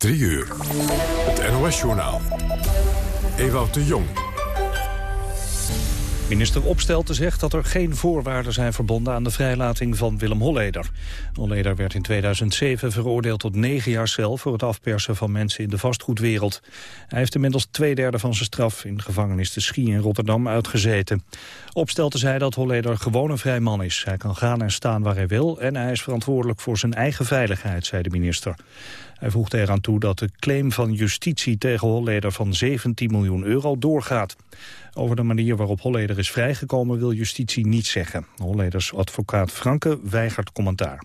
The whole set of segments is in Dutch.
3 uur. Het NOS-journaal. Ewout de Jong. Minister Opstelten zegt dat er geen voorwaarden zijn verbonden aan de vrijlating van Willem Holleder. Holleder werd in 2007 veroordeeld tot negen jaar cel voor het afpersen van mensen in de vastgoedwereld. Hij heeft inmiddels twee derde van zijn straf in gevangenis de Schie in Rotterdam uitgezeten. Opstelten zei dat Holleder gewoon een vrij man is. Hij kan gaan en staan waar hij wil en hij is verantwoordelijk voor zijn eigen veiligheid, zei de minister. Hij voegde eraan toe dat de claim van justitie tegen Holleder van 17 miljoen euro doorgaat. Over de manier waarop Holleder is vrijgekomen wil justitie niets zeggen. Holleders advocaat Franke weigert commentaar.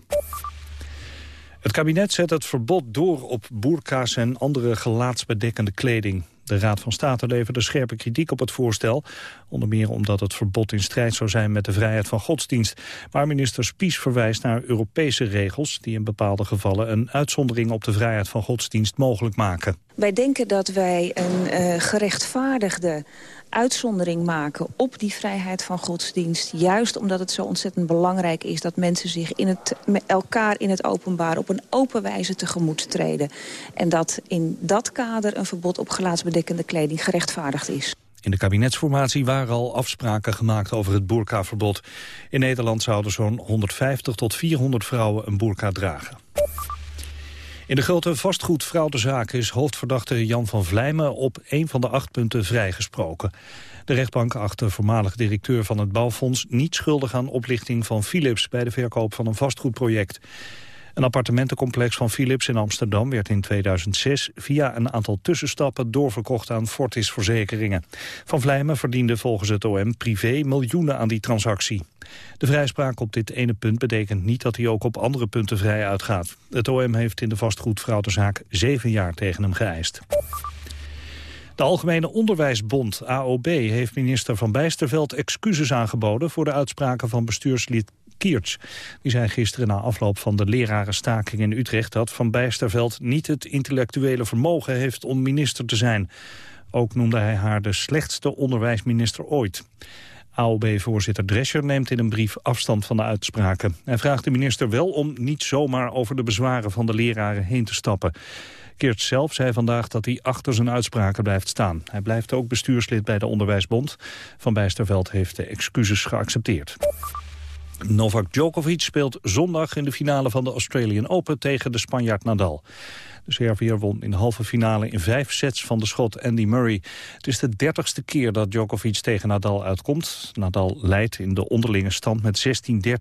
Het kabinet zet het verbod door op boerka's en andere gelaatsbedekkende kleding. De Raad van State leverde scherpe kritiek op het voorstel. Onder meer omdat het verbod in strijd zou zijn met de vrijheid van godsdienst. Maar minister Spies verwijst naar Europese regels... die in bepaalde gevallen een uitzondering op de vrijheid van godsdienst mogelijk maken. Wij denken dat wij een uh, gerechtvaardigde uitzondering maken op die vrijheid van godsdienst. Juist omdat het zo ontzettend belangrijk is dat mensen zich in het, met elkaar in het openbaar op een open wijze tegemoet treden. En dat in dat kader een verbod op gelaatsbedekkende kleding gerechtvaardigd is. In de kabinetsformatie waren al afspraken gemaakt over het boerkaverbod. In Nederland zouden zo'n 150 tot 400 vrouwen een boerka dragen. In de grote vastgoedfraudezaak is hoofdverdachte Jan van Vlijmen op een van de acht punten vrijgesproken. De rechtbank acht de voormalig directeur van het bouwfonds niet schuldig aan oplichting van Philips bij de verkoop van een vastgoedproject. Een appartementencomplex van Philips in Amsterdam werd in 2006 via een aantal tussenstappen doorverkocht aan Fortis Verzekeringen. Van Vlijmen verdiende volgens het OM privé miljoenen aan die transactie. De vrijspraak op dit ene punt betekent niet dat hij ook op andere punten vrij uitgaat. Het OM heeft in de vastgoedfraudezaak zeven jaar tegen hem geëist. De Algemene Onderwijsbond, AOB, heeft minister Van Bijsterveld excuses aangeboden voor de uitspraken van bestuurslid Kiertz. Die zei gisteren na afloop van de lerarenstaking in Utrecht... dat Van Bijsterveld niet het intellectuele vermogen heeft om minister te zijn. Ook noemde hij haar de slechtste onderwijsminister ooit. AOB-voorzitter Drescher neemt in een brief afstand van de uitspraken. Hij vraagt de minister wel om niet zomaar over de bezwaren van de leraren heen te stappen. Keert zelf zei vandaag dat hij achter zijn uitspraken blijft staan. Hij blijft ook bestuurslid bij de Onderwijsbond. Van Bijsterveld heeft de excuses geaccepteerd. Novak Djokovic speelt zondag in de finale van de Australian Open tegen de Spanjaard Nadal. De Serviër won in de halve finale in vijf sets van de schot Andy Murray. Het is de dertigste keer dat Djokovic tegen Nadal uitkomt. Nadal leidt in de onderlinge stand met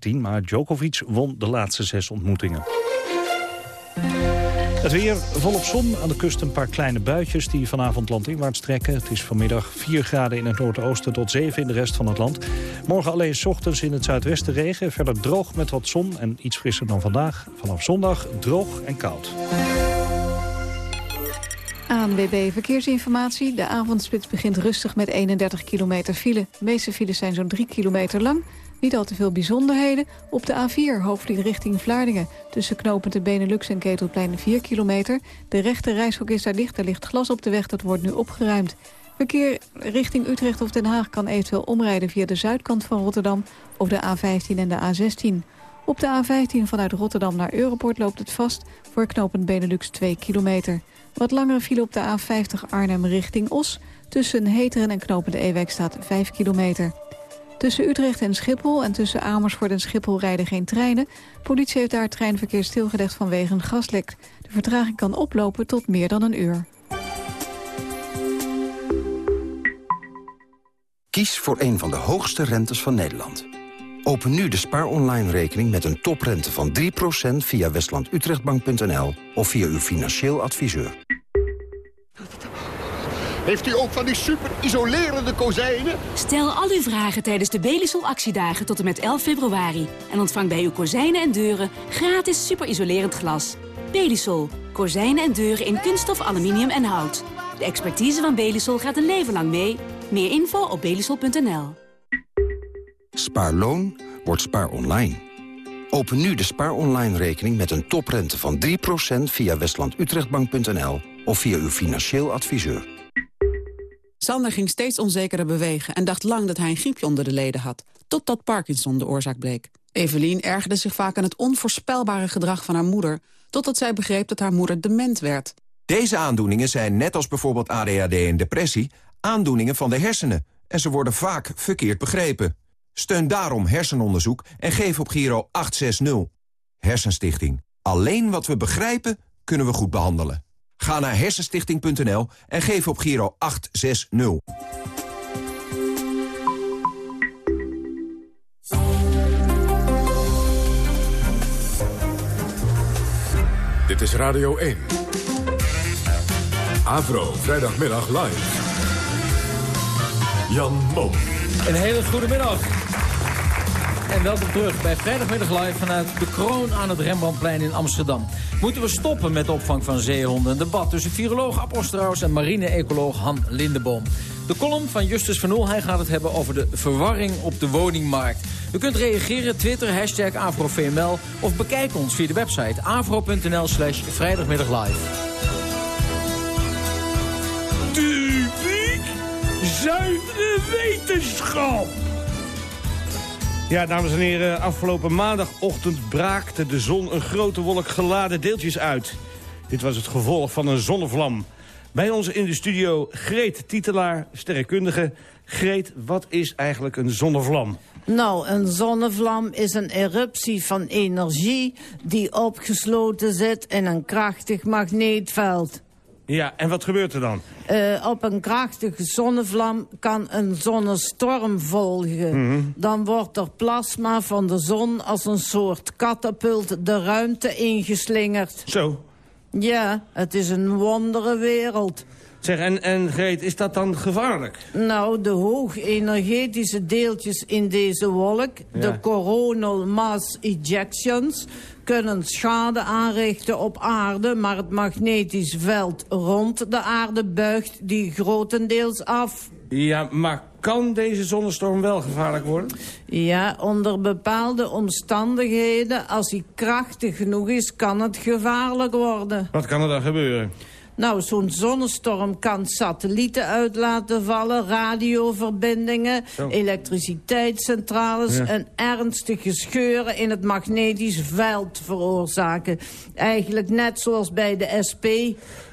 16-13, maar Djokovic won de laatste zes ontmoetingen. Het weer volop zon. Aan de kust een paar kleine buitjes die vanavond landinwaarts trekken. Het is vanmiddag 4 graden in het noordoosten tot 7 in de rest van het land. Morgen alleen ochtends in het zuidwesten regen. Verder droog met wat zon en iets frisser dan vandaag. Vanaf zondag droog en koud. ANWB Verkeersinformatie. De avondspits begint rustig met 31 kilometer file. De meeste files zijn zo'n 3 kilometer lang. Niet al te veel bijzonderheden. Op de A4 hoofdvlieg richting Vlaardingen. Tussen knopend de Benelux en Ketelplein 4 kilometer. De rechte reishok is daar dicht. Er ligt glas op de weg. Dat wordt nu opgeruimd. Verkeer richting Utrecht of Den Haag kan eventueel omrijden via de zuidkant van Rotterdam... of de A15 en de A16. Op de A15 vanuit Rotterdam naar Europort loopt het vast... voor knopend Benelux 2 kilometer. Wat langere file op de A50 Arnhem richting Os... tussen Heteren en knopende Ewijk staat 5 kilometer. Tussen Utrecht en Schiphol en tussen Amersfoort en Schiphol rijden geen treinen. Politie heeft daar treinverkeer stilgelegd vanwege een gaslek. De vertraging kan oplopen tot meer dan een uur. Kies voor een van de hoogste rentes van Nederland. Open nu de Spaar Online rekening met een toprente van 3% via westlandutrechtbank.nl of via uw financieel adviseur. Heeft u ook van die super isolerende kozijnen? Stel al uw vragen tijdens de Belisol actiedagen tot en met 11 februari. En ontvang bij uw kozijnen en deuren gratis super isolerend glas. Belisol. Kozijnen en deuren in kunststof, aluminium en hout. De expertise van Belisol gaat een leven lang mee. Meer info op belisol.nl. Spaarloon wordt spaar online. Open nu de spaar online rekening met een toprente van 3% via westlandutrechtbank.nl of via uw financieel adviseur. Sander ging steeds onzekerder bewegen en dacht lang dat hij een griepje onder de leden had. Totdat Parkinson de oorzaak bleek. Evelien ergerde zich vaak aan het onvoorspelbare gedrag van haar moeder... totdat zij begreep dat haar moeder dement werd. Deze aandoeningen zijn, net als bijvoorbeeld ADHD en depressie... aandoeningen van de hersenen en ze worden vaak verkeerd begrepen. Steun daarom hersenonderzoek en geef op Giro 860. Hersenstichting. Alleen wat we begrijpen, kunnen we goed behandelen. Ga naar hersenstichting.nl en geef op Giro 860. Dit is Radio 1. Avro, vrijdagmiddag live. Jan Mom. Een hele goede middag. En welkom terug bij Vrijdagmiddag Live vanuit de Kroon aan het Rembrandtplein in Amsterdam. Moeten we stoppen met de opvang van zeehonden? Een debat tussen viroloog Ab en marine-ecoloog Han Lindeboom. De column van Justus van Oel, hij gaat het hebben over de verwarring op de woningmarkt. U kunt reageren, Twitter, hashtag AfroVML... of bekijk ons via de website afro.nl slash vrijdagmiddaglive. Zuivere wetenschap. Ja, dames en heren, afgelopen maandagochtend braakte de zon een grote wolk geladen deeltjes uit. Dit was het gevolg van een zonnevlam. Bij ons in de studio Greet Titelaar, sterrenkundige. Greet, wat is eigenlijk een zonnevlam? Nou, een zonnevlam is een eruptie van energie die opgesloten zit in een krachtig magneetveld. Ja, en wat gebeurt er dan? Uh, op een krachtige zonnevlam kan een zonnestorm volgen. Mhm. Dan wordt er plasma van de zon als een soort katapult de ruimte ingeslingerd. Zo. Ja, het is een wondere wereld. Zeg, en, en Greet, is dat dan gevaarlijk? Nou, de hoogenergetische deeltjes in deze wolk, Ja. de coronal mass ejections, kunnen schade aanrichten op aarde, maar het magnetisch veld rond de aarde buigt die grotendeels af. Ja, maar kan deze zonnestorm wel gevaarlijk worden? Ja, onder bepaalde omstandigheden, als hij krachtig genoeg is, kan het gevaarlijk worden. Wat kan er dan gebeuren? Nou, zo'n zonnestorm kan satellieten uit laten vallen, radioverbindingen, Zo. elektriciteitscentrales Ja. en ernstige scheuren in het magnetisch veld veroorzaken. Eigenlijk net zoals bij de SP.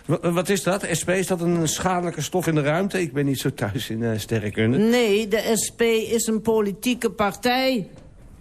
Wa- Wat is dat? SP, is dat een schadelijke stof in de ruimte? Ik ben niet zo thuis in eh sterrenkunde. Nee, de SP is een politieke partij.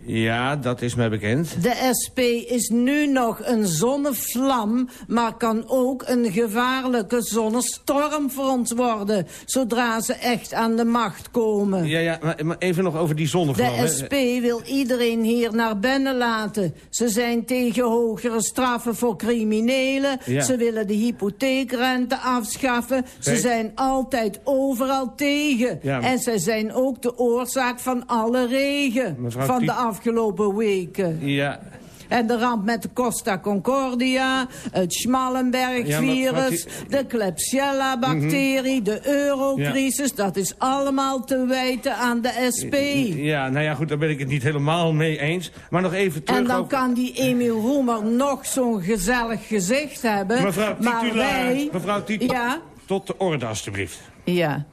Ja, dat is mij bekend. De SP is nu nog een zonnevlam, maar kan ook een gevaarlijke zonnestormfront worden... zodra ze echt aan de macht komen. Ja, ja, maar, even nog over die zonnevlam. De SP wil iedereen hier naar binnen laten. Ze zijn tegen hogere straffen voor criminelen. Ja. Ze willen de hypotheekrente afschaffen. Ze zijn altijd overal tegen. Ja, maar- En ze zijn ook de oorzaak van alle regen Mevrouw van de afgelopen weken. Ja, En de ramp met de Costa Concordia, het Schmallenberg-virus, Ja, de Klebsiella-bacterie, de eurocrisis... dat is allemaal te wijten aan de SP. ja, nou ja, goed, daar ben ik het niet helemaal mee eens. Maar nog even terug En dan over... kan die Emiel Roemer nog zo'n gezellig gezicht hebben. Mevrouw maar wij... mevrouw Titulaar, Ja, tot de orde alstublieft. ja.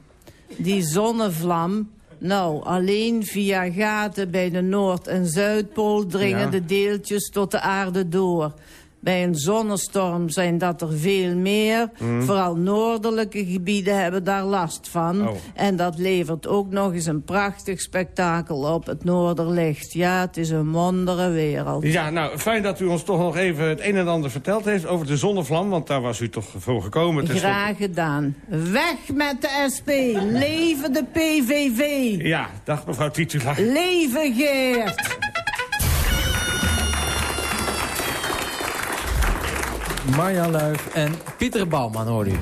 Die zonnevlam... Nou, alleen via gaten bij de Noord- en Zuidpool dringen Ja. de deeltjes tot de aarde door. Bij een zonnestorm zijn dat er veel meer. Mhm. Vooral noordelijke gebieden hebben daar last van. Oh. En dat levert ook nog eens een prachtig spektakel op. Het noorderlicht. Ja, het is een wondere wereld. Ja, nou, fijn dat u ons toch nog even het een en ander verteld heeft over de zonnevlam. Want daar was u toch voor gekomen. Graag gedaan. Weg met de SP. Leven de PVV. Ja, dag mevrouw Titulaar. Leven Geert. Marja Luif en Pieter Bouwman hoor u.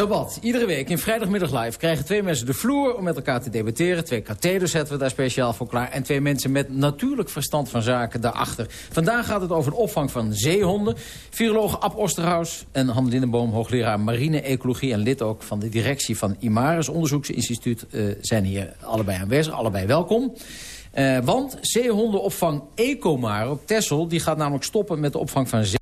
Debat. Iedere week in vrijdagmiddag live krijgen twee mensen de vloer om met elkaar te debatteren. Twee katheders zetten we daar speciaal voor klaar. En twee mensen met natuurlijk verstand van zaken daarachter. Vandaag gaat het over de opvang van zeehonden. Viroloog Ab Osterhaus en Han Lindenboom, hoogleraar marine-ecologie... en lid ook van de directie van IMARES Onderzoeksinstituut... eh, zijn hier allebei aanwezig. Allebei welkom. Eh, want zeehondenopvang Ecomar op Texel... die gaat namelijk stoppen met de opvang van zeehonden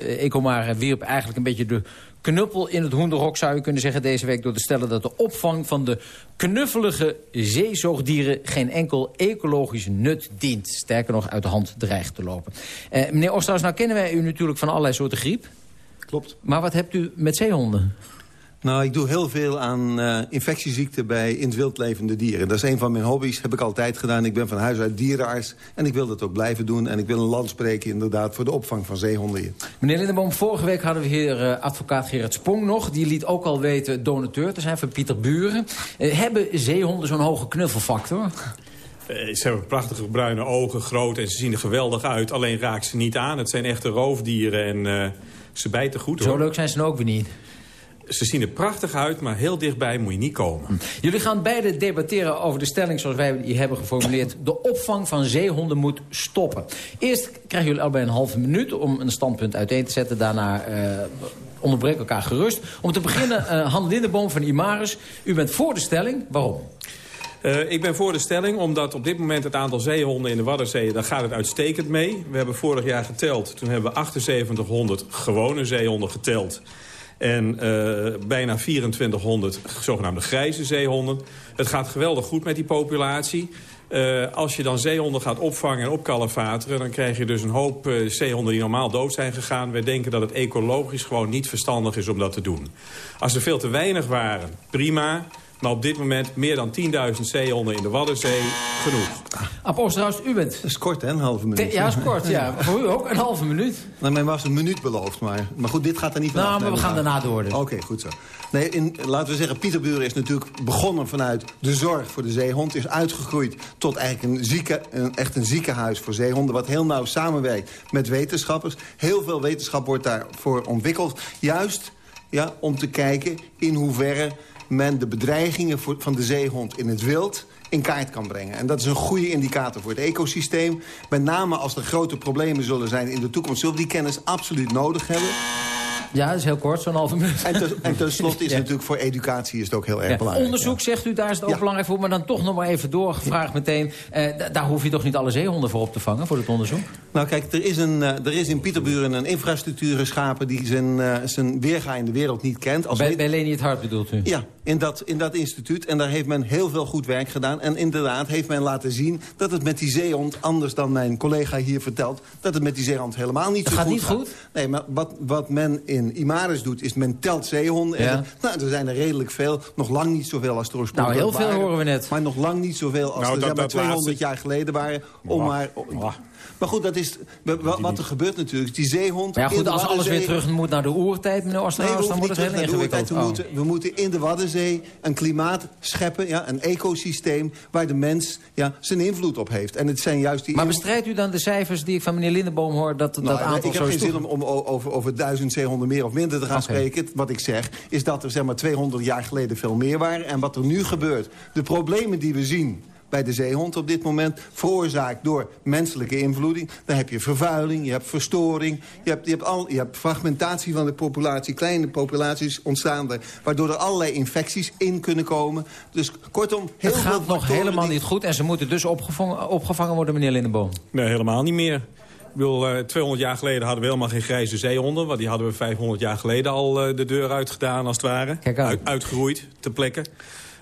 Ecomar wierp eigenlijk een beetje de knuppel in het hoenderhok, zou je kunnen zeggen, deze week... door te stellen dat de opvang van de knuffelige zeezoogdieren... geen enkel ecologisch nut dient. Sterker nog, uit de hand dreigt te lopen. Uh, meneer Osterhaus, nou kennen wij u natuurlijk van allerlei soorten griep. Klopt. Maar wat hebt u met zeehonden? Nou, ik doe heel veel aan uh, infectieziekten bij in het wild levende dieren. Dat is een van mijn hobby's, heb ik altijd gedaan. Ik ben van huis uit dierenarts en ik wil dat ook blijven doen. En ik wil een land spreken inderdaad voor de opvang van zeehonden hier. Meneer Lindeboom, vorige week hadden we hier uh, advocaat Gerard Spong nog. Die liet ook al weten donateur te zijn van Pieter Buren. Uh, hebben zeehonden zo'n hoge knuffelfactor? Ze hebben prachtige bruine ogen, groot en ze zien er geweldig uit. Alleen raakt ze niet aan. Het zijn echte roofdieren en ze bijten goed. Zo hoor. leuk zijn ze ook weer niet ze zien er prachtig uit, maar heel dichtbij moet je niet komen. Jullie gaan beide debatteren over de stelling zoals wij die hebben geformuleerd. De opvang van zeehonden moet stoppen. Eerst krijgen jullie allebei een halve minuut om een standpunt uiteen te zetten. Daarna uh, onderbreken elkaar gerust. Om te beginnen, uh, Han Lindeboom van Imaris. U bent voor de stelling. Waarom? Uh, ik ben voor de stelling, omdat op dit moment het aantal zeehonden in de Waddenzee... daar gaat het uitstekend mee. We hebben vorig jaar geteld. Toen hebben we 7800 gewone zeehonden geteld. En uh, bijna 2400 zogenaamde grijze zeehonden. Het gaat geweldig goed met die populatie. Uh, als je dan zeehonden gaat opvangen en opkalefateren... dan krijg je dus een hoop uh, zeehonden die normaal dood zijn gegaan. Wij denken dat het ecologisch gewoon niet verstandig is om dat te doen. Als er veel te weinig waren, prima... Maar op dit moment meer dan 10.000 zeehonden in de Waddenzee. Genoeg. Apostelhaus, u bent... Dat is kort, hè, een halve minuut. Ja, dat is kort, ja. Voor u ook, een halve minuut. Nou, mij was een minuut beloofd, maar... Maar goed, dit gaat er niet van Nou, maar we gaan daarna door. Oké, okay, goed zo. Nee, in, laten we zeggen, Pieterburen is natuurlijk begonnen vanuit de zorg voor de zeehond. Is uitgegroeid tot eigenlijk een, zieke, een, echt een ziekenhuis voor zeehonden... wat heel nauw samenwerkt met wetenschappers. Heel veel wetenschap wordt daarvoor ontwikkeld. Juist ja, om te kijken in hoeverre men de bedreigingen voor, van de zeehond in het wild in kaart kan brengen. En dat is een goede indicator voor het ecosysteem. Met name als er grote problemen zullen zijn in de toekomst... zullen we die kennis absoluut nodig hebben. Ja, dat is heel kort, zo'n halve minuut. En, ten, en tenslotte is ja. natuurlijk voor educatie is het ook heel erg ja. belangrijk. Onderzoek, zegt u, daar is het ook belangrijk voor. Maar dan toch nog maar even doorgevraagd meteen. Uh, daar hoef je toch niet alle zeehonden voor op te vangen, voor het onderzoek? Nou kijk, er is, een, uh, er is in Pieterburen een infrastructuur geschapen... die zijn, uh, zijn weerga in de wereld niet kent. Als bij, bij Leni het Hart bedoelt u? Ja, in dat, in dat instituut. En daar heeft men heel veel goed werk gedaan. En inderdaad heeft men laten zien dat het met die zeehond... anders dan mijn collega hier vertelt... dat het met die zeehond helemaal niet dat zo gaat goed niet gaat. goed? Nee, maar wat, wat men in Imaris doet, is men telt zeehonden. Ja. En, nou, er zijn er redelijk veel. Nog lang niet zoveel als er Nou, heel veel waren. horen we net. Maar nog lang niet zoveel als Nou, er dat- zeg maar dat 200 laatste- jaar geleden waren. Om maar, maar goed, dat is, wa- wat er gebeurt natuurlijk. Die zeehond... Maar ja, in goed, de als alles weer terug moet naar de oertijd, meneer Nee, Osterhaus... we dan wordt niet het heel ingewikkeld. We, moeten, we moeten in de Waddenzee een klimaat scheppen, ja, een ecosysteem... waar de mens ja, zijn invloed op heeft. En het zijn juist die... Maar bestrijdt u dan de cijfers die ik van meneer Lindenboom hoor... dat, Nou, dat nee, aantal ik heb geen zin om, over, over duizend zeehonden meer of minder te gaan spreken. Wat ik zeg is dat er zeg maar 200 jaar geleden veel meer waren. En wat er nu gebeurt, de problemen die we zien bij de zeehond op dit moment... veroorzaakt door menselijke invloeding. Dan heb je vervuiling, je hebt verstoring... je hebt, je hebt, al, je hebt fragmentatie van de populatie. Kleine populaties ontstaan er... waardoor er allerlei infecties in kunnen komen. Dus kortom, heel Het gaat nog helemaal die- niet goed en ze moeten dus opgevangen, opgevangen worden, meneer Lindenboom. Nee, helemaal niet meer. Ik bedoel, eh, 200 jaar geleden hadden we helemaal geen grijze zeehonden. Want die hadden we 500 jaar geleden al eh, de deur uitgedaan, als het ware. Kijk aan. Uit, uitgeroeid, ter plekke.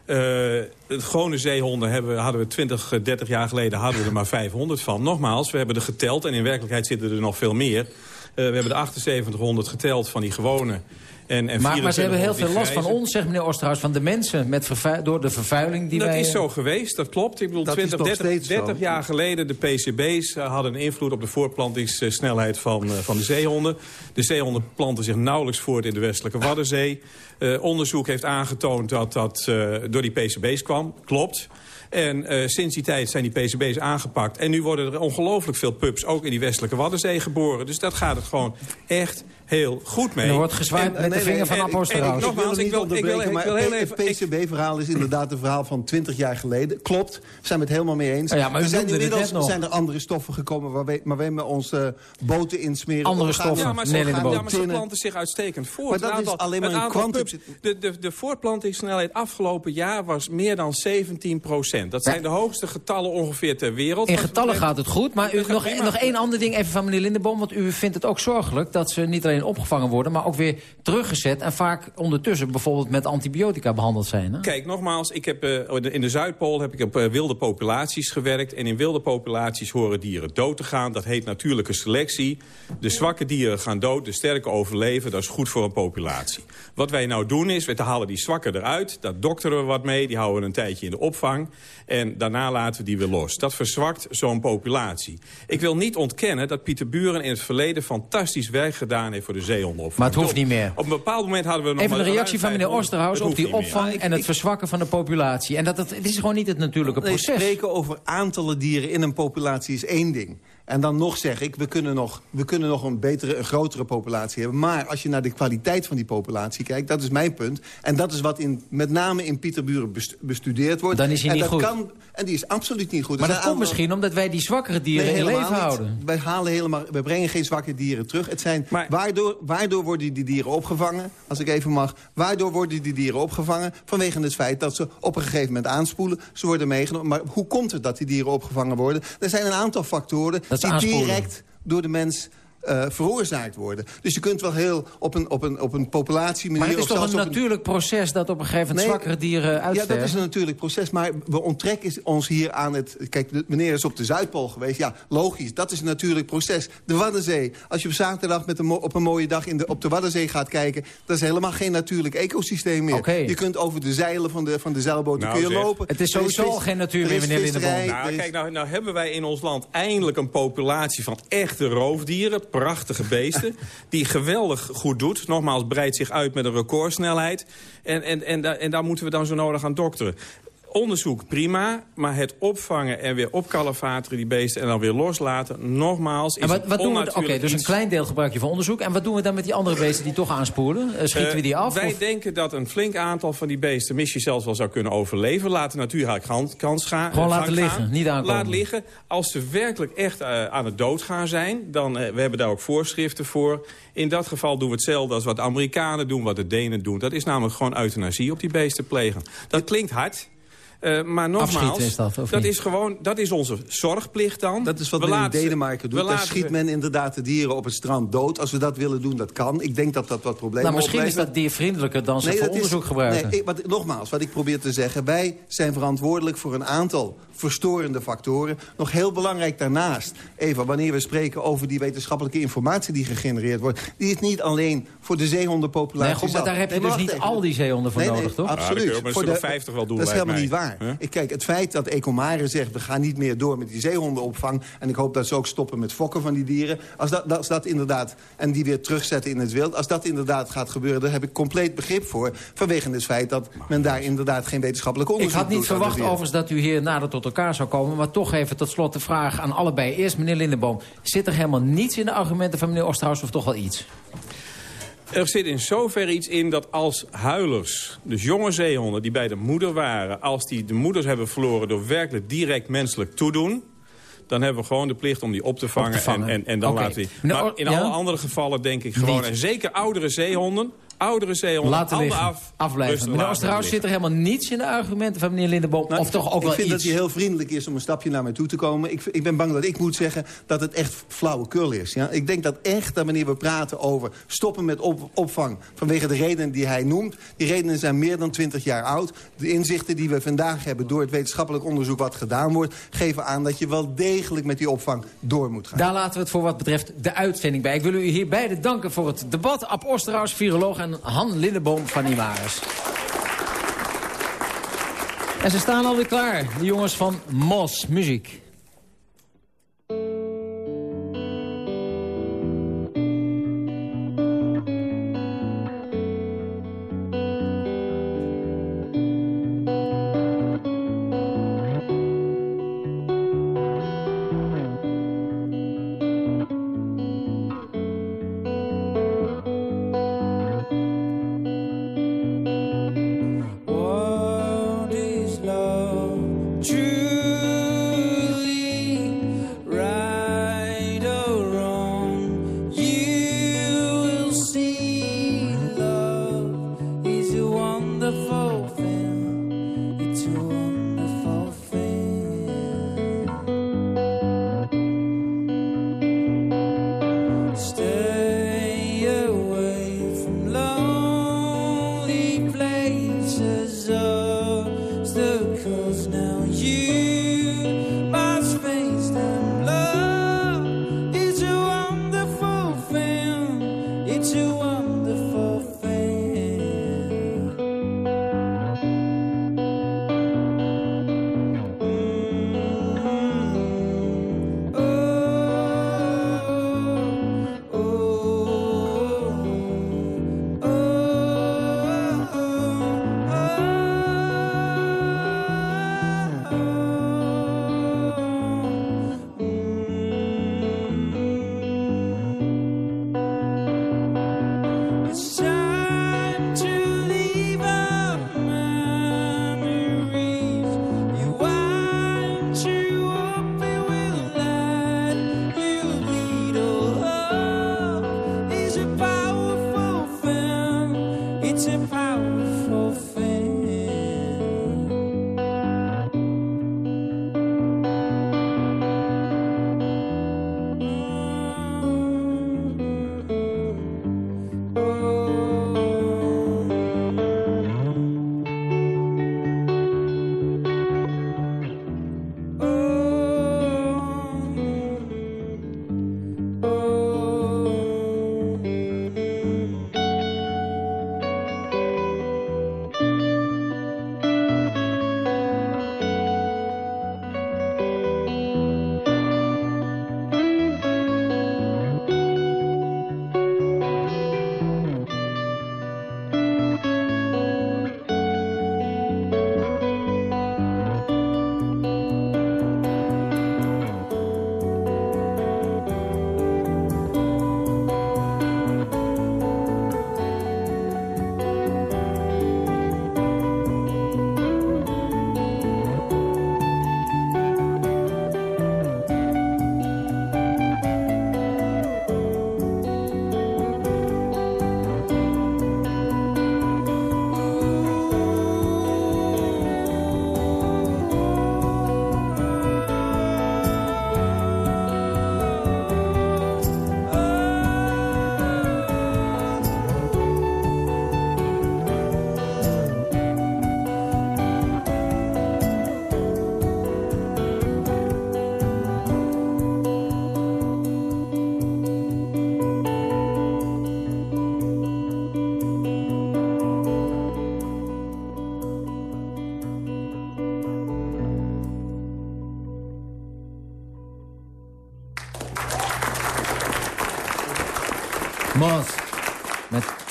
Eh, het gewone zeehonden hebben, hadden we 20, eh, 30 jaar geleden hadden we er maar 500 van. Nogmaals, we hebben er geteld en in werkelijkheid zitten er nog veel meer. Eh, we hebben de 7800 geteld van die gewone. En, en Maar, maar ze hebben heel 2400 veel last van ons, zegt meneer Osterhaus, van de mensen... Met door de vervuiling die dat wij... is zo geweest, dat klopt. Ik bedoel, Dat is 20, nog 30, steeds zo. 30 jaar geleden, de PCB's eh, hadden een invloed op de voortplantingssnelheid van, eh, van de zeehonden. De zeehonden planten zich nauwelijks voort in de westelijke Waddenzee. Eh, onderzoek heeft aangetoond dat dat eh, door die PCB's kwam. Klopt. En eh, sinds die tijd zijn die PCB's aangepakt. En nu worden er ongelooflijk veel pups ook in die westelijke Waddenzee geboren. Dus dat gaat het gewoon echt heel goed mee. er wordt gezwaaid met de vinger van. Nogmaals, ik wil, ik wil, ik wil heel even... Het PCB-verhaal is inderdaad een verhaal van 20 jaar geleden. Klopt, zijn we het helemaal mee eens. Ja, maar er zijn inmiddels zijn er andere stoffen gekomen waar we, maar we met onze boten insmeren. Andere stoffen, ja, maar ze, gaan, ja, maar ze planten zich uitstekend voort. Maar dat is alleen maar een kwantum. De, de, de voortplantingssnelheid afgelopen jaar was meer dan 17 procent. Dat zijn de hoogste getallen ongeveer ter wereld. In getallen gaat het goed, maar u, nog, nog één ander ding even van meneer Lindeboom. Want u vindt het ook zorgelijk dat ze niet alleen opgevangen worden... maar ook weer teruggezet en vaak ondertussen bijvoorbeeld met antibiotica behandeld zijn. Hè? Kijk, nogmaals, ik heb, uh, in de Zuidpool heb ik op uh, wilde populaties gewerkt. En in wilde populaties horen dieren dood te gaan. Dat heet natuurlijke selectie. De zwakke dieren gaan dood, de sterke overleven. Dat is goed voor een populatie. Wat wij nou doen is, we halen die zwakke eruit. Daar dokteren we wat mee, die houden we een tijdje in de opvang. En daarna laten we die weer los. Dat verzwakt zo'n populatie. Ik wil niet ontkennen dat Pieter Buren in het verleden... fantastisch werk gedaan heeft voor de zeehondenopvang. Maar het hoeft niet meer. Op een bepaald moment hadden we nog Even een reactie van meneer Osterhaus op die opvang... en het verzwakken van de populatie. En dat, het, het is gewoon niet het natuurlijke proces. Nee, spreken over aantallen dieren in een populatie is één ding. En dan nog zeg ik, we kunnen nog, we kunnen nog een betere, een grotere populatie hebben. Maar als je naar de kwaliteit van die populatie kijkt, dat is mijn punt. En dat is wat in, met name in Pieterburen bestudeerd wordt. Dan is hij en niet dat goed. Kan, en die is absoluut niet goed. Maar dat komt misschien omdat wij die zwakkere dieren nee, in leven niet. houden. Wij, halen helemaal, wij brengen geen zwakke dieren terug. Het zijn, maar, waardoor, waardoor worden die dieren opgevangen, als ik even mag... waardoor worden die dieren opgevangen? Vanwege het feit dat ze op een gegeven moment aanspoelen. Ze worden meegenomen. Maar hoe komt het dat die dieren opgevangen worden? Er zijn een aantal factoren die direct door de mens uh, veroorzaakt worden. Dus je kunt wel heel op een, op een, op een populatiemanier... Maar het is toch een natuurlijk proces dat op een gegeven moment zwakkere dieren uitsterven? Ja, dat is een natuurlijk proces, maar we onttrekken ons hier aan het... Kijk, de, meneer is op de Zuidpool geweest. Ja, logisch, dat is een natuurlijk proces. De Waddenzee, als je op zaterdag met een op een mooie dag in de, op de Waddenzee gaat kijken... dat is helemaal geen natuurlijk ecosysteem meer. Okay. Je kunt over de zeilen van de, van de zeilboten nou, kun je zeg. lopen. Het is sowieso al geen natuur meer, meneer Lindeboom. Nou, kijk, nou, nou hebben wij in ons land eindelijk een populatie van echte roofdieren. Prachtige beesten. die geweldig goed doet. Nogmaals, breidt zich uit met een recordsnelheid. En, en, en, en daar moeten we dan zo nodig aan dokteren. Onderzoek prima, maar het opvangen en weer opkalevateren die beesten... en dan weer loslaten, nogmaals, is en wat, wat doen we? Oké, okay, dus een klein deel gebruik je voor onderzoek. En wat doen we dan met die andere beesten die toch aanspoelen? Uh, schieten uh, we die af? Wij of? denken dat een flink aantal van die beesten... misschien zelfs wel zou kunnen overleven. Laat de natuur haar kans gaan. Gewoon laten liggen, gaan. niet aankomen. Laat liggen. Als ze werkelijk echt uh, aan het doodgaan zijn... dan uh, we hebben daar ook voorschriften voor... In dat geval doen we hetzelfde als wat de Amerikanen doen, wat de Denen doen. Dat is namelijk gewoon euthanasie op die beesten plegen. Dat klinkt hard, uh, maar nogmaals, is dat, dat is gewoon, dat is onze zorgplicht dan. Dat is wat we men laten, in Denemarken doet. Daar schiet men inderdaad de dieren op het strand dood. Als we dat willen doen, dat kan. Ik denk dat dat wat problemen nou, misschien oplevert. is dat diervriendelijker dan ze nee, voor onderzoek is, gebruiken. Nee, wat, nogmaals, wat ik probeer te zeggen. Wij zijn verantwoordelijk voor een aantal verstorende factoren. Nog heel belangrijk daarnaast, Eva, wanneer we spreken over die wetenschappelijke informatie die gegenereerd wordt. Die is niet alleen voor de zeehondenpopulatie. Nee, goed, maar daar heb je nee, dus niet even. al die zeehonden voor nee, nodig, toch? Absoluut. Ja, dat voor de 50 wel doen. Dat is helemaal mij. niet waar. Ik, kijk, het feit dat Ecomare zegt... we gaan niet meer door met die zeehondenopvang... en ik hoop dat ze ook stoppen met fokken van die dieren... als dat, als dat inderdaad, en die weer terugzetten in het wild... als dat inderdaad gaat gebeuren, daar heb ik compleet begrip voor... vanwege het feit dat men daar inderdaad geen wetenschappelijk onderzoek doet. Ik had niet verwacht overigens dat u hier nader tot elkaar zou komen... maar toch even tot slot de vraag aan allebei. Eerst meneer Lindeboom, zit er helemaal niets in de argumenten van meneer Osterhaus... of toch wel iets? Er zit in zoverre iets in dat als huilers, dus jonge zeehonden die bij de moeder waren... als die de moeders hebben verloren door werkelijk direct menselijk toedoen... dan hebben we gewoon de plicht om die op te vangen. Op te vangen. En, en, en dan okay. laten we... Maar in ja? alle andere gevallen denk ik gewoon... en zeker oudere zeehonden oudere zeehonden, laten liggen. af, afblijven. Meneer Oosterhuis, zit er helemaal niets in de argumenten van meneer Lindeboom? Nou, of toch ook ik wel vind iets? dat hij heel vriendelijk is om een stapje naar mij toe te komen. Ik, ik ben bang dat ik moet zeggen dat het echt flauwekul is. Ja? Ik denk dat echt, dat wanneer we praten over stoppen met op, opvang... vanwege de redenen die hij noemt... die redenen zijn meer dan 20 jaar oud. De inzichten die we vandaag hebben door het wetenschappelijk onderzoek wat gedaan wordt... geven aan dat je wel degelijk met die opvang door moet gaan. Daar laten we het voor wat betreft de uitvinding bij. Ik wil u hier beiden danken voor het debat. Ab Oosterhuis, viroloog en Han Lindeboom van Imaris. En ze staan alweer klaar, de jongens van Mos Muziek.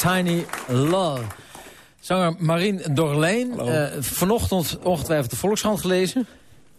Tiny Love. Zanger Marien Dorleen. Uh, vanochtend ongetwijfeld de Volkskrant gelezen.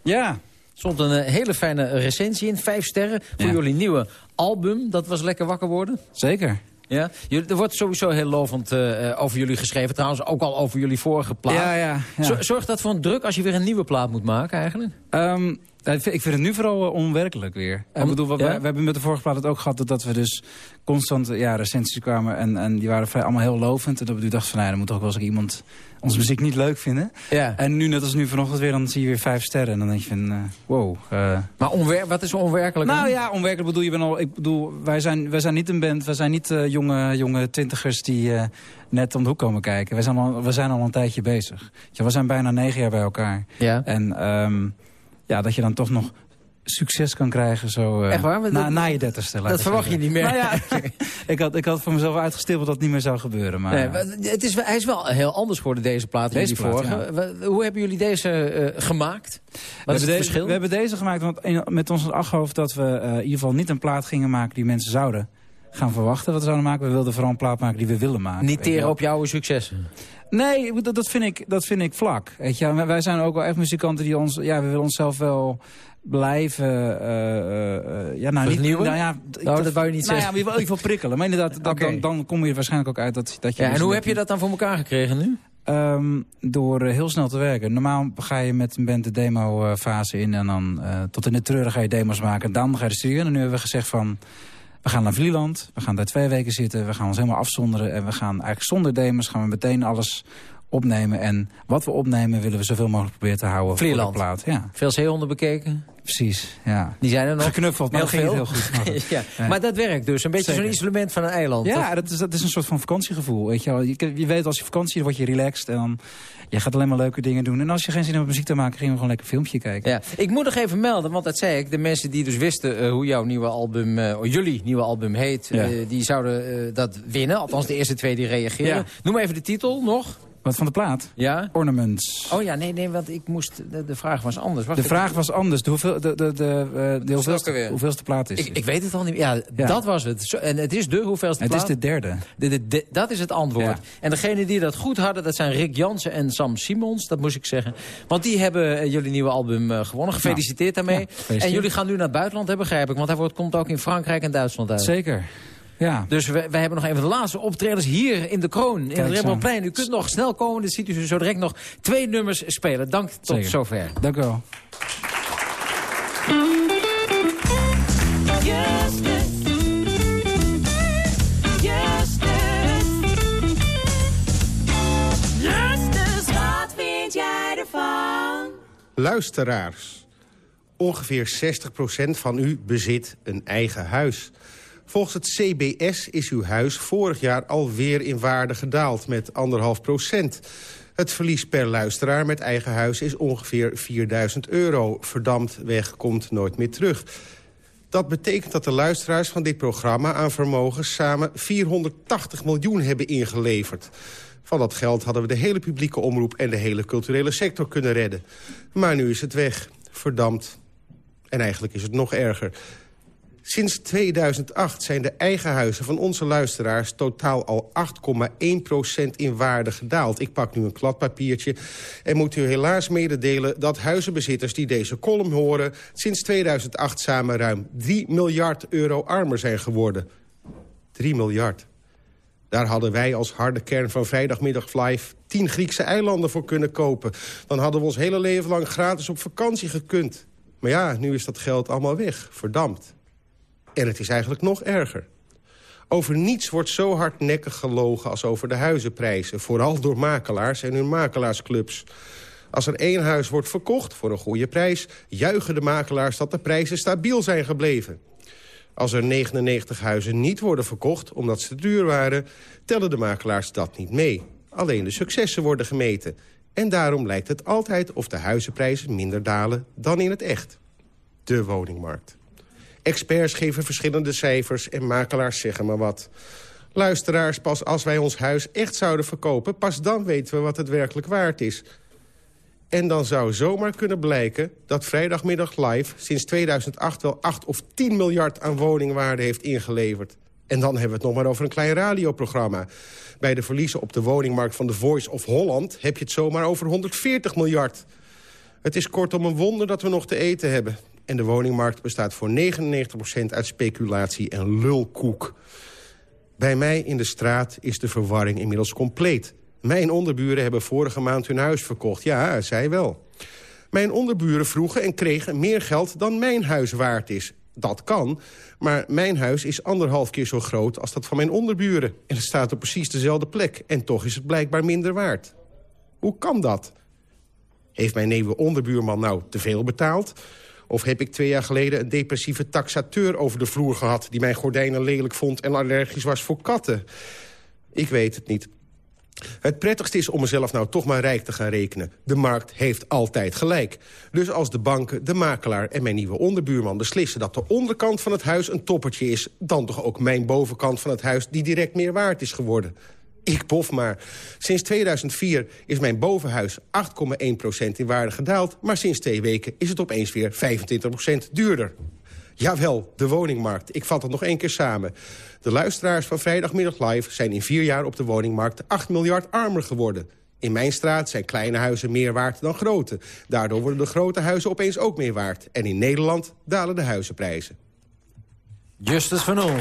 Ja. stond een eh, hele fijne recensie in. Vijf sterren voor jullie nieuwe album. Dat was lekker wakker worden. Zeker. Ja? Er wordt sowieso heel lovend uh, over jullie geschreven. Trouwens ook al over jullie vorige plaat. Ja, ja, ja. Zorgt dat voor een druk als je weer een nieuwe plaat moet maken eigenlijk? Um, ik vind het nu vooral onwerkelijk weer. Om, ik bedoel, we, ja? we, hebben met de vorige plaat het ook gehad... dat we dus constant ja, recensies kwamen... En, en die waren vrij, allemaal heel lovend. En dat we dachten van, nou, dan moet toch wel eens iemand onze muziek niet leuk vinden. Ja. En nu, net als nu vanochtend weer, dan zie je weer vijf sterren. En dan denk je van, uh, wow. Uh. Maar onwer wat is onwerkelijk? Nou ja, onwerkelijk bedoel je... Ben al, ik bedoel, wij zijn, wij zijn niet een band. Wij zijn niet uh, jonge, jonge twintigers die net om de hoek komen kijken. We zijn al, we zijn al een tijdje bezig. Ja, we zijn bijna negen jaar bij elkaar. Ja. En um, ja, dat je dan toch nog succes kan krijgen. Zo, uh, Echt waar? Na, na je dertigste. Dat verwacht je niet meer. Nou ja, ik, had, ik had voor mezelf uitgestippeld dat het niet meer zou gebeuren. Maar, nee, het is, hij is wel heel anders geworden, deze plaat. Deze die vorige. Ja. Hoe hebben jullie deze uh, gemaakt? Wat is het verschil? We hebben deze gemaakt want met ons achterhoofd dat we uh, in ieder geval niet een plaat gingen maken die mensen zouden gaan verwachten wat we zouden maken. We wilden vooral een plaat maken die we willen maken. Niet teren op jouw successen? Nee, dat, dat, vind ik, dat vind ik vlak. Weet je? Wij zijn ook wel echt muzikanten die ons... Ja, we willen onszelf wel blijven... Uh, uh, ja, nou, niet, nou, ja, nou, dat wou je niet nou, zeggen. Ja, maar je wil prikkelen. Maar inderdaad, dat, okay. dan, dan kom je er waarschijnlijk ook uit dat, dat je... Ja, en hoe heb je dat dan voor elkaar gekregen nu? Um, door heel snel te werken. Normaal ga je met een band de demo-fase in... en dan uh, tot in de treuren ga je demos maken. Dan ga je de studio. En nu hebben we gezegd van... We gaan naar Vlieland, we gaan daar twee weken zitten, we gaan ons helemaal afzonderen... en we gaan eigenlijk zonder demos gaan we meteen alles opnemen. En wat we opnemen willen we zoveel mogelijk proberen te houden Vlieland. voor de plaat. Ja. Veel zeehonden bekeken? Precies, ja. Die zijn er nog? Geknuffeld, maar heel dat veel. ging heel goed. ja. ja. Maar dat werkt dus, een beetje zo'n isolement van een eiland. Ja, dat is, dat is een soort van vakantiegevoel. Weet je, wel. je, je weet als je vakantie dan word je relaxed en dan... Je gaat alleen maar leuke dingen doen. En als je geen zin hebt om muziek te maken, gingen we gewoon lekker een filmpje kijken. Ja. Ik moet nog even melden, want dat zei ik. De mensen die dus wisten uh, hoe jouw nieuwe album, uh, jullie nieuwe album heet... Ja. Uh, die zouden dat winnen. Althans de eerste twee die reageren. Ja. Noem even de titel nog. Wat van de plaat? Ja. Ornaments. Oh ja, nee, nee, want ik moest... De, de vraag was anders. Wacht de vraag was anders. De, hoeveel, de, de, de, de hoeveelste, hoeveelste plaat is ik, ik weet het al niet meer. Ja, ja, dat was het. Zo, en het is de hoeveelste het plaat? Het is de derde. De, de, de, dat is het antwoord. Ja. En degene die dat goed hadden, dat zijn Rick Jansen en Sam Simons. Dat moest ik zeggen. Want die hebben uh, jullie nieuwe album uh, gewonnen. Gefeliciteerd nou, daarmee. Ja, en jullie gaan nu naar het buitenland, hè, begrijp ik. Want hij wordt, komt ook in Frankrijk en Duitsland uit. Zeker. Ja. Dus wij, wij hebben nog even de laatste optredens hier in de Kroon, in het Rembrandtplein. U kunt nog snel komen, dan ziet u zo direct nog twee nummers spelen. Dank tot Zeker. zover. Dank u wel. Luisteraars, ongeveer 60% van u bezit een eigen huis. Volgens het CBS is uw huis vorig jaar alweer in waarde gedaald met 1,5 procent. Het verlies per luisteraar met eigen huis is ongeveer 4000 euro. Verdampt weg komt nooit meer terug. Dat betekent dat de luisteraars van dit programma aan vermogen samen 480 miljoen hebben ingeleverd. Van dat geld hadden we de hele publieke omroep en de hele culturele sector kunnen redden. Maar nu is het weg, verdampt. En eigenlijk is het nog erger. Sinds 2008 zijn de eigen huizen van onze luisteraars totaal al 8,1% in waarde gedaald. Ik pak nu een kladpapiertje en moet u helaas mededelen dat huizenbezitters die deze column horen... sinds 2008 samen ruim 3 miljard euro armer zijn geworden. 3 miljard. Daar hadden wij als harde kern van Vrijdagmiddag Live 10 Griekse eilanden voor kunnen kopen. Dan hadden we ons hele leven lang gratis op vakantie gekund. Maar ja, nu is dat geld allemaal weg, verdampt. En het is eigenlijk nog erger. Over niets wordt zo hardnekkig gelogen als over de huizenprijzen. Vooral door makelaars en hun makelaarsclubs. Als er één huis wordt verkocht voor een goede prijs... juichen de makelaars dat de prijzen stabiel zijn gebleven. Als er 99 huizen niet worden verkocht omdat ze te duur waren... tellen de makelaars dat niet mee. Alleen de successen worden gemeten. En daarom lijkt het altijd of de huizenprijzen minder dalen dan in het echt. De woningmarkt. Experts geven verschillende cijfers en makelaars zeggen maar wat. Luisteraars, pas als wij ons huis echt zouden verkopen... pas dan weten we wat het werkelijk waard is. En dan zou zomaar kunnen blijken dat Vrijdagmiddag Live... sinds 2008 wel 8 of 10 miljard aan woningwaarde heeft ingeleverd. En dan hebben we het nog maar over een klein radioprogramma. Bij de verliezen op de woningmarkt van The Voice of Holland... heb je het zomaar over 140 miljard. Het is kortom een wonder dat we nog te eten hebben. En de woningmarkt bestaat voor 99% uit speculatie en lulkoek. Bij mij in de straat is de verwarring inmiddels compleet. Mijn onderburen hebben vorige maand hun huis verkocht. Ja, zij wel. Mijn onderburen vroegen en kregen meer geld dan mijn huis waard is. Dat kan, maar mijn huis is anderhalf keer zo groot als dat van mijn onderburen. En het staat op precies dezelfde plek. En toch is het blijkbaar minder waard. Hoe kan dat? Heeft mijn nieuwe onderbuurman nou te veel betaald? Of heb ik twee jaar geleden een depressieve taxateur over de vloer gehad... die mijn gordijnen lelijk vond en allergisch was voor katten? Ik weet het niet. Het prettigste is om mezelf nou toch maar rijk te gaan rekenen. De markt heeft altijd gelijk. Dus als de banken, de makelaar en mijn nieuwe onderbuurman beslissen... dat de onderkant van het huis een toppertje is... dan toch ook mijn bovenkant van het huis die direct meer waard is geworden. Ik bof maar. Sinds 2004 is mijn bovenhuis 8,1% in waarde gedaald... maar sinds twee weken is het opeens weer 25% duurder. Jawel, de woningmarkt. Ik vat het nog één keer samen. De luisteraars van Vrijdagmiddag Live zijn in vier jaar op de woningmarkt 8 miljard armer geworden. In mijn straat zijn kleine huizen meer waard dan grote. Daardoor worden de grote huizen opeens ook meer waard. En in Nederland dalen de huizenprijzen. Justus van Oel.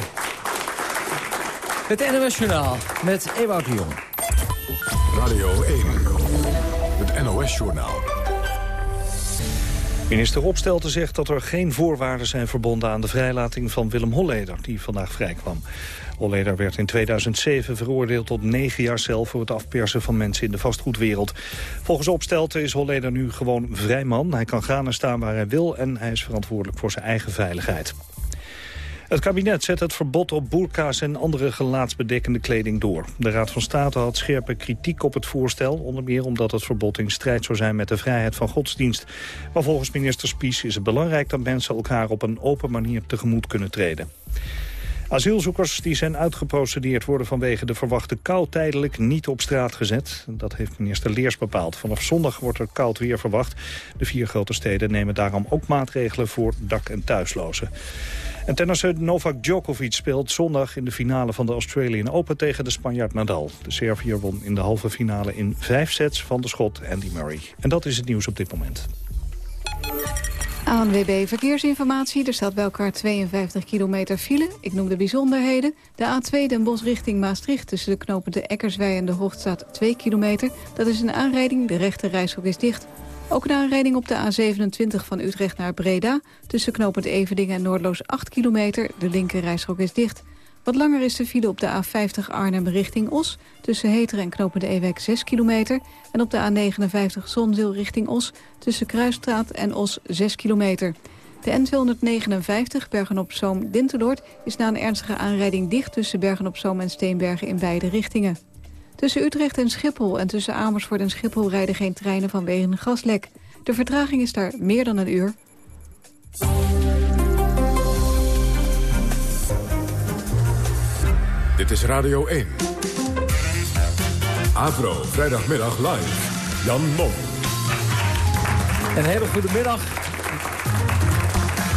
Het NOS Journaal met Ewout de Jong. Radio 1, het NOS Journaal. Minister Opstelten zegt dat er geen voorwaarden zijn verbonden aan de vrijlating van Willem Holleder, die vandaag vrijkwam. Holleder werd in 2007 veroordeeld tot negen jaar cel voor het afpersen van mensen in de vastgoedwereld. Volgens Opstelten is Holleder nu gewoon vrij man. Hij kan gaan en staan waar hij wil en hij is verantwoordelijk voor zijn eigen veiligheid. Het kabinet zet het verbod op boerka's en andere gelaatsbedekkende kleding door. De Raad van State had scherpe kritiek op het voorstel... onder meer omdat het verbod in strijd zou zijn met de vrijheid van godsdienst. Maar volgens minister Spies is het belangrijk dat mensen elkaar op een open manier tegemoet kunnen treden. Asielzoekers die zijn uitgeprocedeerd worden vanwege de verwachte kou tijdelijk niet op straat gezet. Dat heeft minister Leers bepaald. Vanaf zondag wordt er koud weer verwacht. De vier grote steden nemen daarom ook maatregelen voor dak- en thuislozen. En tennisser Novak Djokovic speelt zondag in de finale van de Australian Open tegen de Spanjaard Nadal. De Serviër won in de halve finale in vijf sets van de schot Andy Murray. En dat is het nieuws op dit moment. ANWB Verkeersinformatie. Er staat bij elkaar 52 kilometer file. Ik noem de bijzonderheden. De A2 Den Bosch richting Maastricht tussen de knopen de Eckerswei en de Hoogstraat 2 kilometer. Dat is een aanrijding. De rechte reishok is dicht. Ook een aanrijding op de A27 van Utrecht naar Breda. Tussen knopend Everdingen en Noordloos 8 kilometer. De linker reishok is dicht. Wat langer is de file op de A50 Arnhem richting Os. Tussen Heteren en Knopende Ewek 6 kilometer. En op de A59 Zonzeel richting Os. Tussen Kruisstraat en Os 6 kilometer. De N259 Bergen-op-Zoom-Dinteloord is na een ernstige aanrijding dicht... tussen Bergen-op-Zoom en Steenbergen in beide richtingen. Tussen Utrecht en Schiphol en tussen Amersfoort en Schiphol... rijden geen treinen vanwege een gaslek. De vertraging is daar meer dan een uur. Dit is Radio 1. Avro, vrijdagmiddag live. Jan Mom. Een hele goede middag.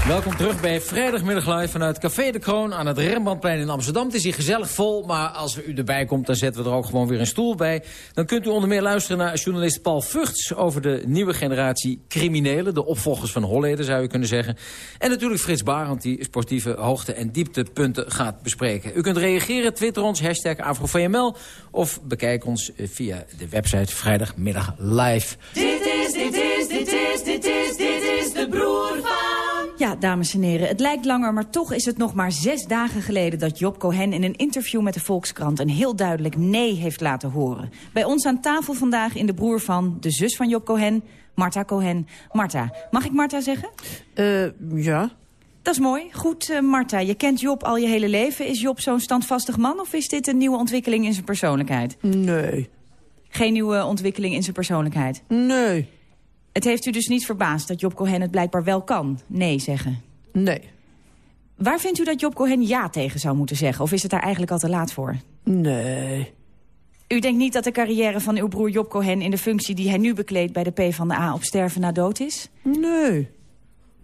Welkom terug bij Vrijdagmiddag Live vanuit Café de Kroon aan het Rembrandtplein in Amsterdam. Het is hier gezellig vol, maar als u erbij komt, dan zetten we er ook gewoon weer een stoel bij. Dan kunt u onder meer luisteren naar journalist Paul Vugts over de nieuwe generatie criminelen. De opvolgers van Holleden, zou je kunnen zeggen. En natuurlijk Frits Barend, die sportieve hoogte- en dieptepunten gaat bespreken. U kunt reageren, twitter ons, hashtag AfroVML, of bekijk ons via de website Vrijdagmiddag Live. Dit is, dit is, dit is, dit is, dit is de broer van... Ja, dames en heren, het lijkt langer, maar toch is het nog maar zes dagen geleden... dat Job Cohen in een interview met de Volkskrant een heel duidelijk nee heeft laten horen. Bij ons aan tafel vandaag in de broer van de zus van Job Cohen, Marta Cohen. Marta, mag ik Marta zeggen? Uh, ja. Dat is mooi. Goed, uh, Marta, je kent Job al je hele leven. Is Job zo'n standvastig man of is dit een nieuwe ontwikkeling in zijn persoonlijkheid? Nee. Geen nieuwe ontwikkeling in zijn persoonlijkheid? Nee. Het heeft u dus niet verbaasd dat Job Cohen het blijkbaar wel kan, nee zeggen? Nee. Waar vindt u dat Job Cohen ja tegen zou moeten zeggen? Of is het daar eigenlijk al te laat voor? Nee. U denkt niet dat de carrière van uw broer Job Cohen... in de functie die hij nu bekleedt bij de PvdA op sterven na dood is? Nee.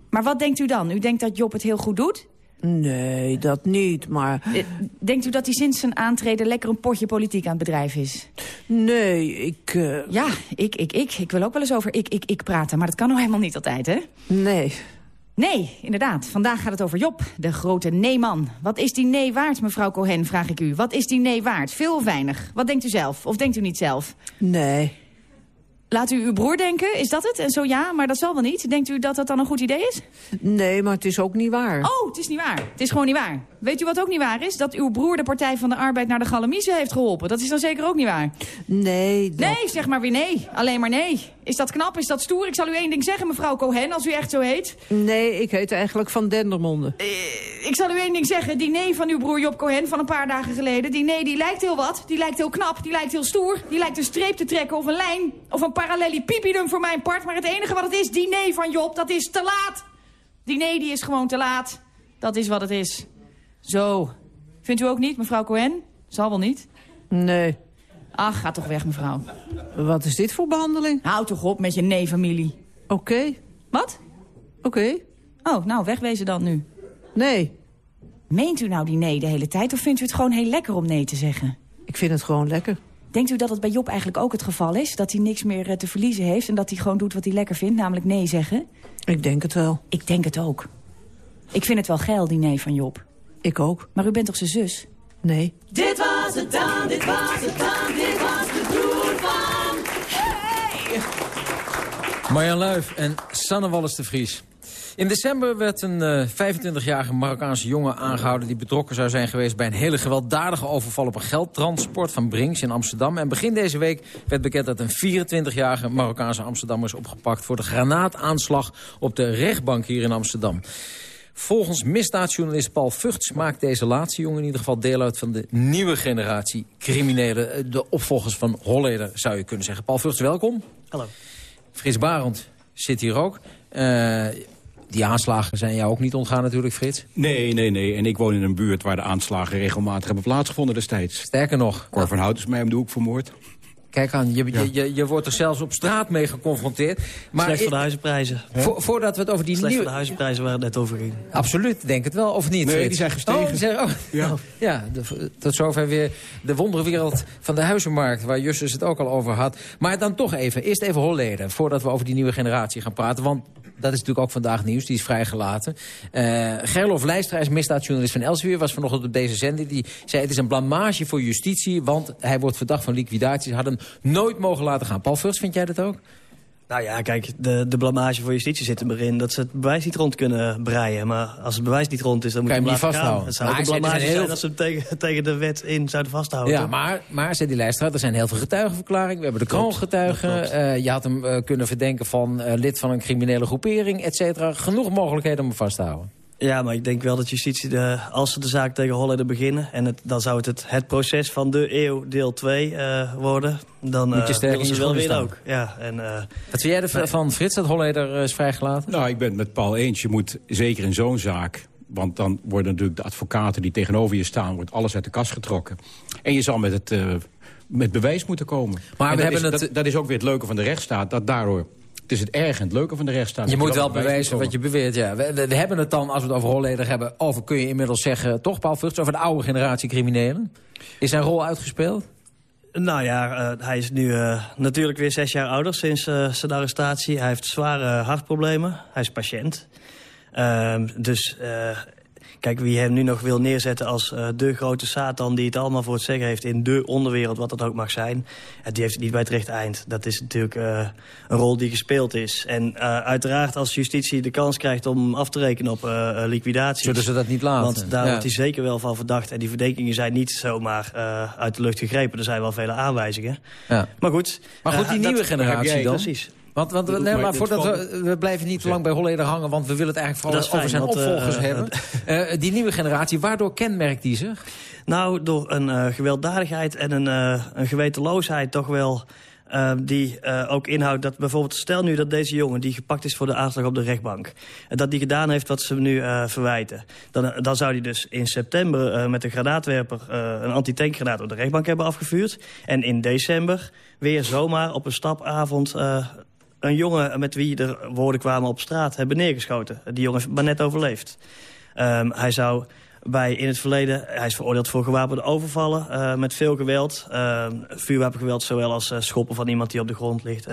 Maar wat denkt u dan? U denkt dat Job het heel goed doet? Nee, dat niet, maar... Eh, Denkt u dat hij sinds zijn aantreden lekker een potje politiek aan het bedrijf is? Nee, ik... eh, Ja, ik, ik, ik. Ik wil ook wel eens over ik, ik, ik praten. Maar dat kan nou helemaal niet altijd, hè? Nee. Nee, inderdaad. Vandaag gaat het over Job, de grote nee-man. Wat is die nee waard, mevrouw Cohen, vraag ik u. Wat is die nee waard? Veel of weinig? Wat denkt u zelf? Of denkt u niet zelf? Nee. Laat u uw broer denken, is dat het? En zo ja, maar dat zal wel niet. Denkt u dat dat dan een goed idee is? Nee, maar het is ook niet waar. Oh, het is niet waar. Het is gewoon niet waar. Weet u wat ook niet waar is? Dat uw broer de Partij van de Arbeid naar de Galamiezen heeft geholpen. Dat is dan zeker ook niet waar. Nee, dat... Nee, zeg maar weer nee. Alleen maar nee. Is dat knap? Is dat stoer? Ik zal u één ding zeggen, mevrouw Cohen, als u echt zo heet. Nee, ik heet eigenlijk Van Dendermonde. Ik zal u één ding zeggen. Die nee van uw broer Job Cohen van een paar dagen geleden... die nee, die lijkt heel wat. Die lijkt heel knap. Die lijkt heel stoer. Die lijkt een streep te trekken of een lijn. Of een parallelipipidum voor mijn part. Maar het enige wat het is, die nee van Job, dat is te laat. Die nee, die is gewoon te laat. Dat is wat het is. Zo. Vindt u ook niet, mevrouw Cohen? Zal wel niet. Nee. Ach, ga toch weg, mevrouw. Wat is dit voor behandeling? Houd toch op met je nee-familie. Oké. Wat? Oké. Oh, nou, wegwezen dan nu. Nee. Meent u nou die nee de hele tijd of vindt u het gewoon heel lekker om nee te zeggen? Ik vind het gewoon lekker. Denkt u dat het bij Job eigenlijk ook het geval is? Dat hij niks meer eh, te verliezen heeft en dat hij gewoon doet wat hij lekker vindt, namelijk nee zeggen? Ik denk het wel. Ik denk het ook. Ik vind het wel geil, die nee van Job. Ik ook. Maar u bent toch zijn zus? Nee. Dit was het dan, dit was het dan, dit was de broer van... Hey! Marjan Luif en Sanne Wallis de Vries. In december werd een eh, 25-jarige Marokkaanse jongen aangehouden... die betrokken zou zijn geweest bij een hele gewelddadige overval... op een geldtransport van Brinks in Amsterdam. En begin deze week werd bekend dat een 24-jarige Marokkaanse Amsterdammer is opgepakt... voor de granaataanslag op de rechtbank hier in Amsterdam. Volgens misdaadjournalist Paul Vugts maakt deze laatste jongen in ieder geval deel uit van de nieuwe generatie criminelen. Eh, De opvolgers van Holleder zou je kunnen zeggen. Paul Vugts, welkom. Hallo. Frits Barend zit hier ook. Eh, die aanslagen zijn jou ook niet ontgaan natuurlijk, Frits. Nee, nee, nee. En ik woon in een buurt waar de aanslagen regelmatig hebben plaatsgevonden destijds. Sterker nog. Cor van Hout is mij om de hoek vermoord. Kijk aan, je, je, je, je wordt er zelfs op straat mee geconfronteerd. Maar Slecht voor de huizenprijzen. Vo- voordat we het over die Slecht nieuwe... voor de huizenprijzen waar het net over ging. Absoluut, denk het wel, of niet? Nee, Frits? die zijn gestegen. Oh, die zijn, oh, ja, ja de- tot zover weer de wonderwereld van de huizenmarkt... waar Justus het ook al over had. Maar dan toch even, eerst even Holleden... voordat we over die nieuwe generatie gaan praten. Want dat is natuurlijk ook vandaag nieuws, die is vrijgelaten. Eh Gerlof Leijstra is misdaadjournalist van Elsevier... was vanochtend op deze zender. Die zei het is een blamage voor justitie... want hij wordt verdacht van liquidatie. Ze hadden hem nooit mogen laten gaan. Paul Vurst, vind jij dat ook? Nou ja, kijk, de, de blamage voor justitie zit erin dat ze het bewijs niet rond kunnen breien. Maar als het bewijs niet rond is, dan moet Kan je hem niet vasthouden. Het zou Maar ook een er blamage zijn zijn heel als ze hem tegen, tegen de wet in zouden vasthouden. Ja, maar, maar zei die lijstraat, er zijn heel veel getuigenverklaringen. We hebben de kroongetuigen. Eh je had hem eh, kunnen verdenken van eh, lid van een criminele groepering, et cetera. Genoeg mogelijkheden om hem vast te houden. Ja, maar ik denk wel dat justitie, de, als ze de zaak tegen Holleder beginnen... en het, dan zou het, het het proces van de eeuw deel 2 eh, worden... dan Moet je eh, ze wel weer staan. ook. Ja, en, eh, Wat vind jij ervan, Frits, dat Holleder is vrijgelaten? Nou, ik ben het met Paul eens. Je moet zeker in zo'n zaak... want dan worden natuurlijk de advocaten die tegenover je staan... wordt alles uit de kast getrokken. En je zal met het... eh, met bewijs moeten komen. Maar En we dat hebben is, het- dat, dat is ook weer het leuke van de rechtsstaat. Dat daardoor, het is het erg en het leuke van de rechtsstaat. Je moet wel bewijzen wat je beweert, ja. We, we- we hebben het dan, als we het over Holleder hebben... over, kun je inmiddels zeggen, toch Paul Vugts... over de oude generatie criminelen? Is zijn rol uitgespeeld? Nou ja, eh, hij is nu eh, natuurlijk weer zes jaar ouder sinds eh, zijn arrestatie. Hij heeft zware hartproblemen. Hij is patiënt. Ehm, dus eh, kijk, wie hem nu nog wil neerzetten als eh, de grote Satan... die het allemaal voor het zeggen heeft in de onderwereld, wat dat ook mag zijn... eh, die heeft het niet bij het rechte eind. Dat is natuurlijk eh, een rol die gespeeld is. En uiteraard als justitie de kans krijgt om af te rekenen op liquidaties... Zullen ze dat niet laten? Want daar Ja. wordt hij zeker wel van verdacht. En die verdenkingen zijn niet zomaar uit de lucht gegrepen. Er zijn wel vele aanwijzingen. Ja. Maar goed. Maar goed, die dat- nieuwe generatie dan? Precies. Want, want nee, maar voordat we, we blijven niet te lang bij Holleder hangen... want we willen het eigenlijk vooral over zijn want, eh, opvolgers hebben. Eh, die nieuwe generatie, waardoor kenmerkt die zich? Nou, door een eh, gewelddadigheid en een, een gewetenloosheid toch wel... die ook inhoudt dat bijvoorbeeld... stel nu dat deze jongen die gepakt is voor de aanslag op de rechtbank... en dat die gedaan heeft wat ze hem nu verwijten... Dan, dan zou hij dus in september met een granaatwerper... een antitankgranaat op de rechtbank hebben afgevuurd. En in december weer zomaar op een stapavond... een jongen met wie er woorden kwamen op straat hebben neergeschoten. Die jongen is maar net overleefd. Ehm, hij zou bij in het verleden... Hij is veroordeeld voor gewapende overvallen uh, met veel geweld. Uh, vuurwapengeweld zowel als uh, schoppen van iemand die op de grond ligt.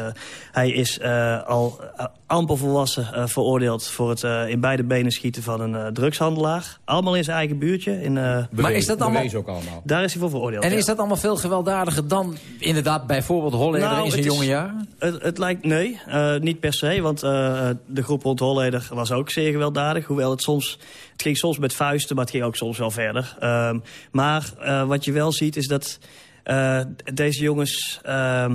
hij is al amper volwassen veroordeeld voor het in beide benen schieten van een drugshandelaar. Allemaal in zijn eigen buurtje. In, maar is dat allemaal... ook allemaal? Daar is hij voor veroordeeld, En ja. is dat allemaal veel gewelddadiger dan inderdaad bijvoorbeeld Holleder nou, in zijn jonge jaar? Het, het, lijkt, nee, niet per se. Want de groep rond Holleder was ook zeer gewelddadig. Hoewel het soms... Het ging soms met vuisten, maar het ging ook soms wel verder. Um, maar uh, wat je wel ziet is dat uh, deze jongens... Uh,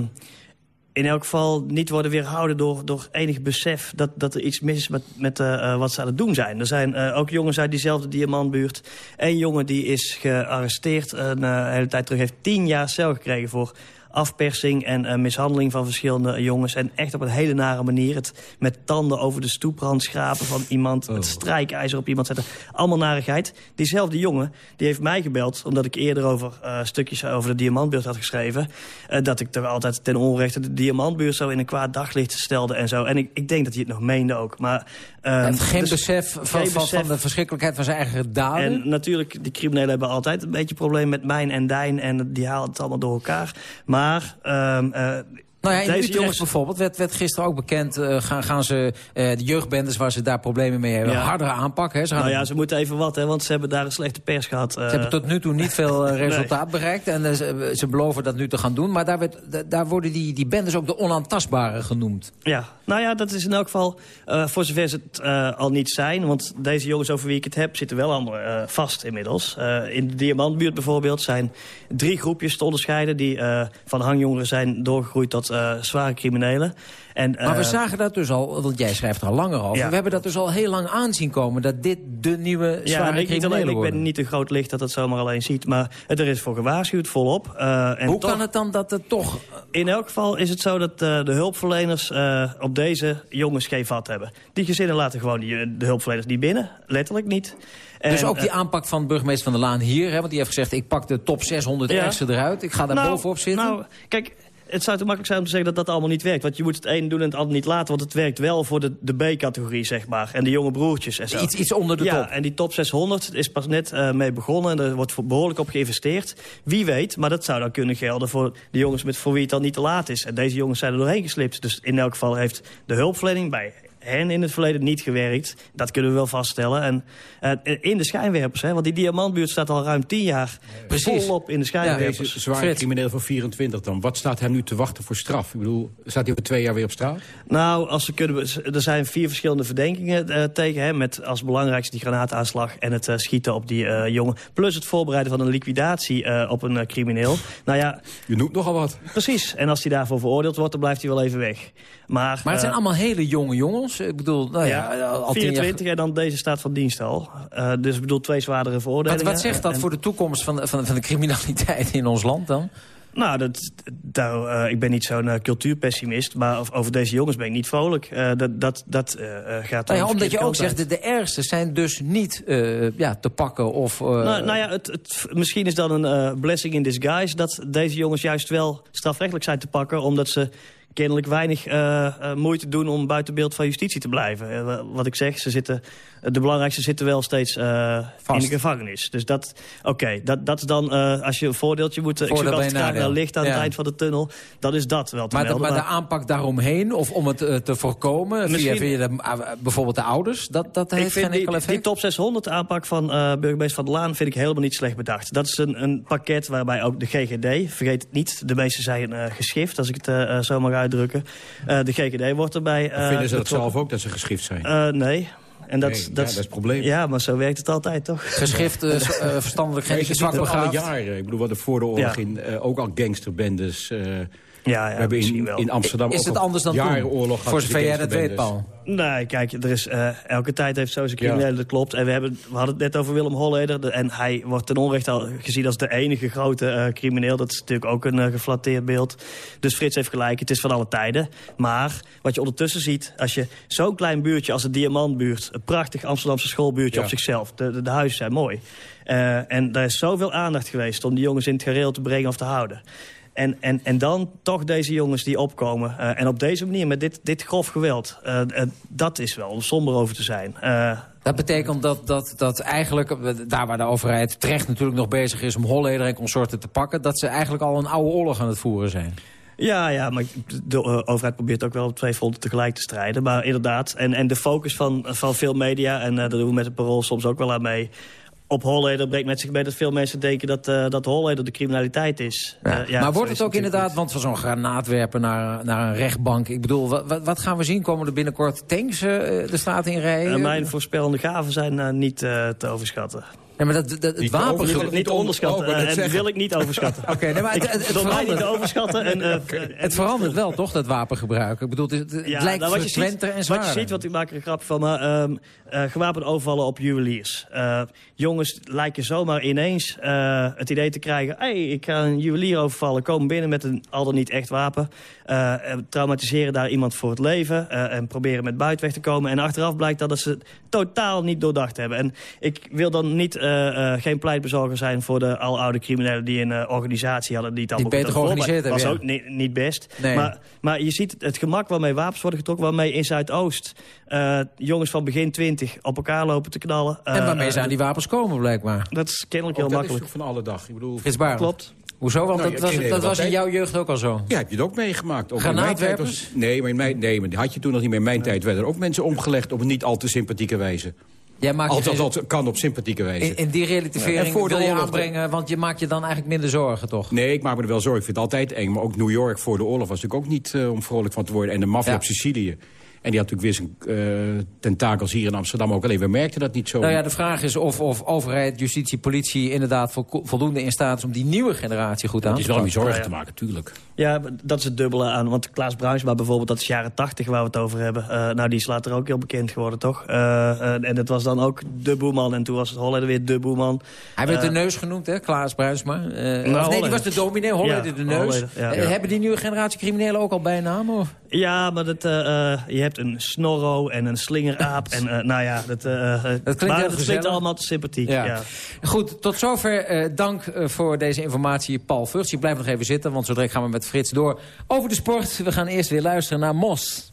in elk geval niet worden weerhouden door, door enig besef... dat, dat er iets mis is met, met uh, wat ze aan het doen zijn. Er zijn ook jongens uit diezelfde diamantbuurt. Eén jongen die is gearresteerd een hele tijd terug... heeft tien jaar cel gekregen voor afpersing en uh, mishandeling van verschillende jongens. En echt op een hele nare manier. Het met tanden over de stoeprand schrapen van iemand. Oh. Het strijkijzer op iemand zetten. Allemaal narigheid. Diezelfde jongen die heeft mij gebeld. Omdat ik eerder over uh, stukjes over de diamantbuurt had geschreven. Uh, dat ik toch altijd ten onrechte de diamantbuurt zo in een kwaad daglicht stelde en zo. En ik, ik denk dat hij het nog meende ook. Maar, en geen dus besef van, geen van, besef van de verschrikkelijkheid van zijn eigen daden? En natuurlijk, die criminelen hebben altijd een beetje probleem met mijn en dijn. En die halen het allemaal door elkaar. Maar... Um, uh, nou ja, in Utrecht jongens... bijvoorbeeld werd, werd gisteren ook bekend... Uh, gaan, gaan ze uh, de jeugdbendes waar ze daar problemen mee hebben... Ja. harder aanpakken. Hè? Ze gaan nou ja, ze moeten even wat, hè, want ze hebben daar een slechte pers gehad. Uh... Ze hebben tot nu toe niet veel resultaat nee. bereikt. En ze, ze, beloven dat nu te gaan doen. Maar daar, werd, daar worden die, die bendes ook de onaantastbare genoemd. Ja, nou ja, dat is in elk geval... voor zover ze het al niet zijn. Want deze jongens over wie ik het heb... zitten wel allemaal vast inmiddels. in de Diamantbuurt bijvoorbeeld zijn drie groepjes te onderscheiden... die van hangjongeren zijn doorgegroeid tot uh, zware criminelen. En, maar we zagen dat dus al, want jij schrijft er al langer over. Ja. We hebben dat dus al heel lang aanzien komen... dat dit de nieuwe zware ja, criminelen alleen, worden. Ik ben niet een groot licht dat het zomaar alleen ziet. Maar er is voor gewaarschuwd volop. Uh, en Hoe toch, kan het dan dat het toch... In elk geval is het zo dat de hulpverleners op deze jongens geen vat hebben. Die gezinnen laten gewoon die, de hulpverleners niet binnen. Letterlijk niet. En, dus ook die aanpak van burgemeester Van der Laan hier... Hè, want die heeft gezegd, ik pak de top 600 ja. eruit. Ik ga daar nou, bovenop zitten. Nou, kijk, het zou te makkelijk zijn om te zeggen dat dat allemaal niet werkt. Want je moet het een doen en het ander niet laten. Want het werkt wel voor de, de B-categorie, zeg maar. En de jonge broertjes en zo. Iets, iets onder de ja, top. en die top 600 is pas net uh, mee begonnen. En er wordt behoorlijk op geïnvesteerd. Wie weet, maar dat zou dan kunnen gelden voor de jongens met, voor wie het dan niet te laat is. En deze jongens zijn er doorheen geslipt. Dus in elk geval heeft de hulpverlening bij hen in het verleden niet gewerkt. Dat kunnen we wel vaststellen. En uh, in de schijnwerpers, hè, want die diamantbuurt staat al ruim tien jaar Precies. volop in de schijnwerpers. Ja, deze zware crimineel van 24 dan. Wat staat hem nu te wachten voor straf? Ik bedoel, staat hij over twee jaar weer op straat? Nou, als ze kunnen, er zijn vier verschillende verdenkingen uh, tegen hem. Met als belangrijkste die granaataanslag en het uh, schieten op die uh, jongen. Plus het voorbereiden van een liquidatie op een crimineel. Nou ja, Je noemt nogal wat. Precies. En als hij daarvoor veroordeeld wordt, dan blijft hij wel even weg. Maar, maar het zijn allemaal hele jonge jongens. Ik bedoel, nou ja, ja al 24 jaar... en dan deze staat van dienst al. Uh, dus ik bedoel twee zwaardere veroordelingen. Wat, wat zegt dat en... voor de toekomst van de, van, van de criminaliteit in ons land dan? Nou, dat, dat, uh, ik ben niet zo'n uh, cultuurpessimist, maar over deze jongens ben ik niet vrolijk. Uh, dat dat, dat gaat nou ja, Omdat je ook zegt, de, de ergste zijn dus niet ja, te pakken of... Nou, nou ja, het, het, misschien is dat een blessing in disguise... dat deze jongens juist wel strafrechtelijk zijn te pakken... omdat ze kennelijk weinig uh, uh, moeite doen om buiten beeld van justitie te blijven. Uh, wat ik zeg, ze zitten, de belangrijkste zitten wel steeds in de gevangenis. Dus dat, oké, okay, dat, dat is dan, als je een voordeeltje moet... Voordeel ik zie altijd naar licht aan ja. het eind van de tunnel. Dat is dat wel te maar, melden, de, maar, maar de aanpak daaromheen, of om het te voorkomen... Via, via de, bijvoorbeeld de ouders, dat, dat heeft geen enkel effect? Die top 600 aanpak van burgemeester Van der Laan vind ik helemaal niet slecht bedacht. Dat is een, een pakket waarbij ook de GGD, vergeet het niet... de meeste zijn geschift, als ik het zo mag uitdrukken. Uh, de GGD wordt erbij... Uh, vinden ze dat zelf ook, dat ze geschift zijn? Uh, nee. En dat, nee, dat, ja, dat is het probleem. Ja, maar zo werkt het altijd, toch? Geschift, uh, verstandelijk geen zwak jaren. Ik bedoel, wat er voor de oorlog ja. in uh, ook al gangsterbendes... Ja, ja, we hebben in, wel. in Amsterdam is het anders dan jarenoorlog Voor zover jij dat weet, Paul. Nee, kijk, er is, uh, elke tijd heeft zo zijn criminelen, ja. dat klopt. En we, hebben, we hadden het net over Willem Holleder. De, en hij wordt ten onrechte al gezien als de enige grote uh, crimineel. Dat is natuurlijk ook een uh, geflatteerd beeld. Dus Frits heeft gelijk, het is van alle tijden. Maar wat je ondertussen ziet, als je zo'n klein buurtje als de Diamantbuurt... een prachtig Amsterdamse schoolbuurtje ja. op zichzelf. De, de, de huizen zijn mooi. en daar is zoveel aandacht geweest om die jongens in het gareel te brengen of te houden. En, en, en dan toch deze jongens die opkomen. Uh, en op deze manier, met dit, dit grof geweld. Uh, uh, dat is wel om somber over te zijn. Dat betekent dat, dat, dat eigenlijk, eh, daar waar de overheid terecht natuurlijk nog bezig is... om Holleder en consorten te pakken... dat ze eigenlijk al een oude oorlog aan het voeren zijn. Ja, ja, maar de overheid probeert ook wel op twee fronten tegelijk te strijden. Maar inderdaad, en, en de focus van, van veel media... en uh, daar doen we met het parool soms ook wel aan mee op Holleder brengt met zich mee dat veel mensen denken dat, uh, dat Holleder de criminaliteit is. Ja. Uh, ja, maar wordt het ook inderdaad, want van zo'n granaatwerpen naar, naar een rechtbank... ik bedoel, wat, wat gaan we zien? Komen er binnenkort tanks uh, de straat in rijden? mijn voorspellende gaven zijn niet te overschatten. Ja, maar dat, dat, het wapen... wil ik niet onderschatten. Oh, en dat wil ik niet overschatten. Oké, okay, nee, maar het, het, het verandert. niet te overschatten. En, uh, het verandert wel, toch, dat wapengebruik? Ik bedoel, het, het ja, lijkt nou, frequenter en zwaarder. Wat je ziet, wat ik maak er een grap van, maar um, uh, gewapende overvallen op juweliers. Uh, jongens lijken zomaar ineens het idee te krijgen... hé, hey, ik ga een juwelier overvallen, komen binnen met een al dan niet echt wapen... traumatiseren daar iemand voor het leven en proberen met buiten weg te komen. En achteraf blijkt dat ze totaal niet doordacht hebben. En ik wil dan niet geen pleitbezorger zijn voor de aloude criminelen die een uh, organisatie hadden. Die het allemaal beter georganiseerd hebben. was ook niet, niet best. Nee. Maar, maar je ziet het gemak waarmee wapens worden getrokken, waarmee in Zuidoost uh, jongens van begin 20 op elkaar lopen te knallen. en waarmee ze aan die wapens komen blijkbaar. Dat is kennelijk heel dat makkelijk. Dat is van alle dag. Ik bedoel, Klopt. Hoezo? Want nou, dat, was, dat was in jouw jeugd ook al zo. Ja, heb je het ook meegemaakt. Granaatwerpers? Nee, maar in mijn, nee, maar had je toen nog niet meer. In mijn tijd werden er ook mensen omgelegd op een niet al te sympathieke wijze. Jij maakt Althans, dat kan op sympathieke wijze. In, in die relativering ja, wil je aanbrengen, want je maakt je dan eigenlijk minder zorgen, toch? Nee, ik maak me er wel zorgen. Ik vind het altijd eng. Maar ook New York voor de oorlog was natuurlijk ook niet uh, om vrolijk van te worden. En de maffia ja. op Sicilië. En die had natuurlijk weer zijn uh, tentakels hier in Amsterdam ook. Alleen we merkten dat niet zo. Nou ja, de vraag is of, of overheid, justitie, politie... inderdaad vo voldoende in staat is om die nieuwe generatie goed aan te pakken. Het is wel om je zorgen te maken, natuurlijk. Ja, dat is het dubbele aan. Want Klaas Bruinsma bijvoorbeeld, dat is jaren tachtig waar we het over hebben. Uh, nou, die is later ook heel bekend geworden, toch? Uh, en dat was dan ook de boeman. En toen was het Holleder weer de boeman. Hij werd de neus genoemd, hè, Klaas Bruinsma. Nou, nee, die was de dominee, Holleder ja, de neus. Holleder, ja. Hebben die nieuwe generatie criminelen ook al bijnamen? Of? Ja, maar dat, je hebt een snorro en een slingeraap. en uh, nou ja, dat, uh, dat klinkt, maar dat klinkt allemaal te sympathiek. Ja. ja. Goed, tot zover dank voor deze informatie, Paul Vugts. Je blijft nog even zitten, want zo direct gaan we met Frits door over de sport. We gaan eerst weer luisteren naar Mos.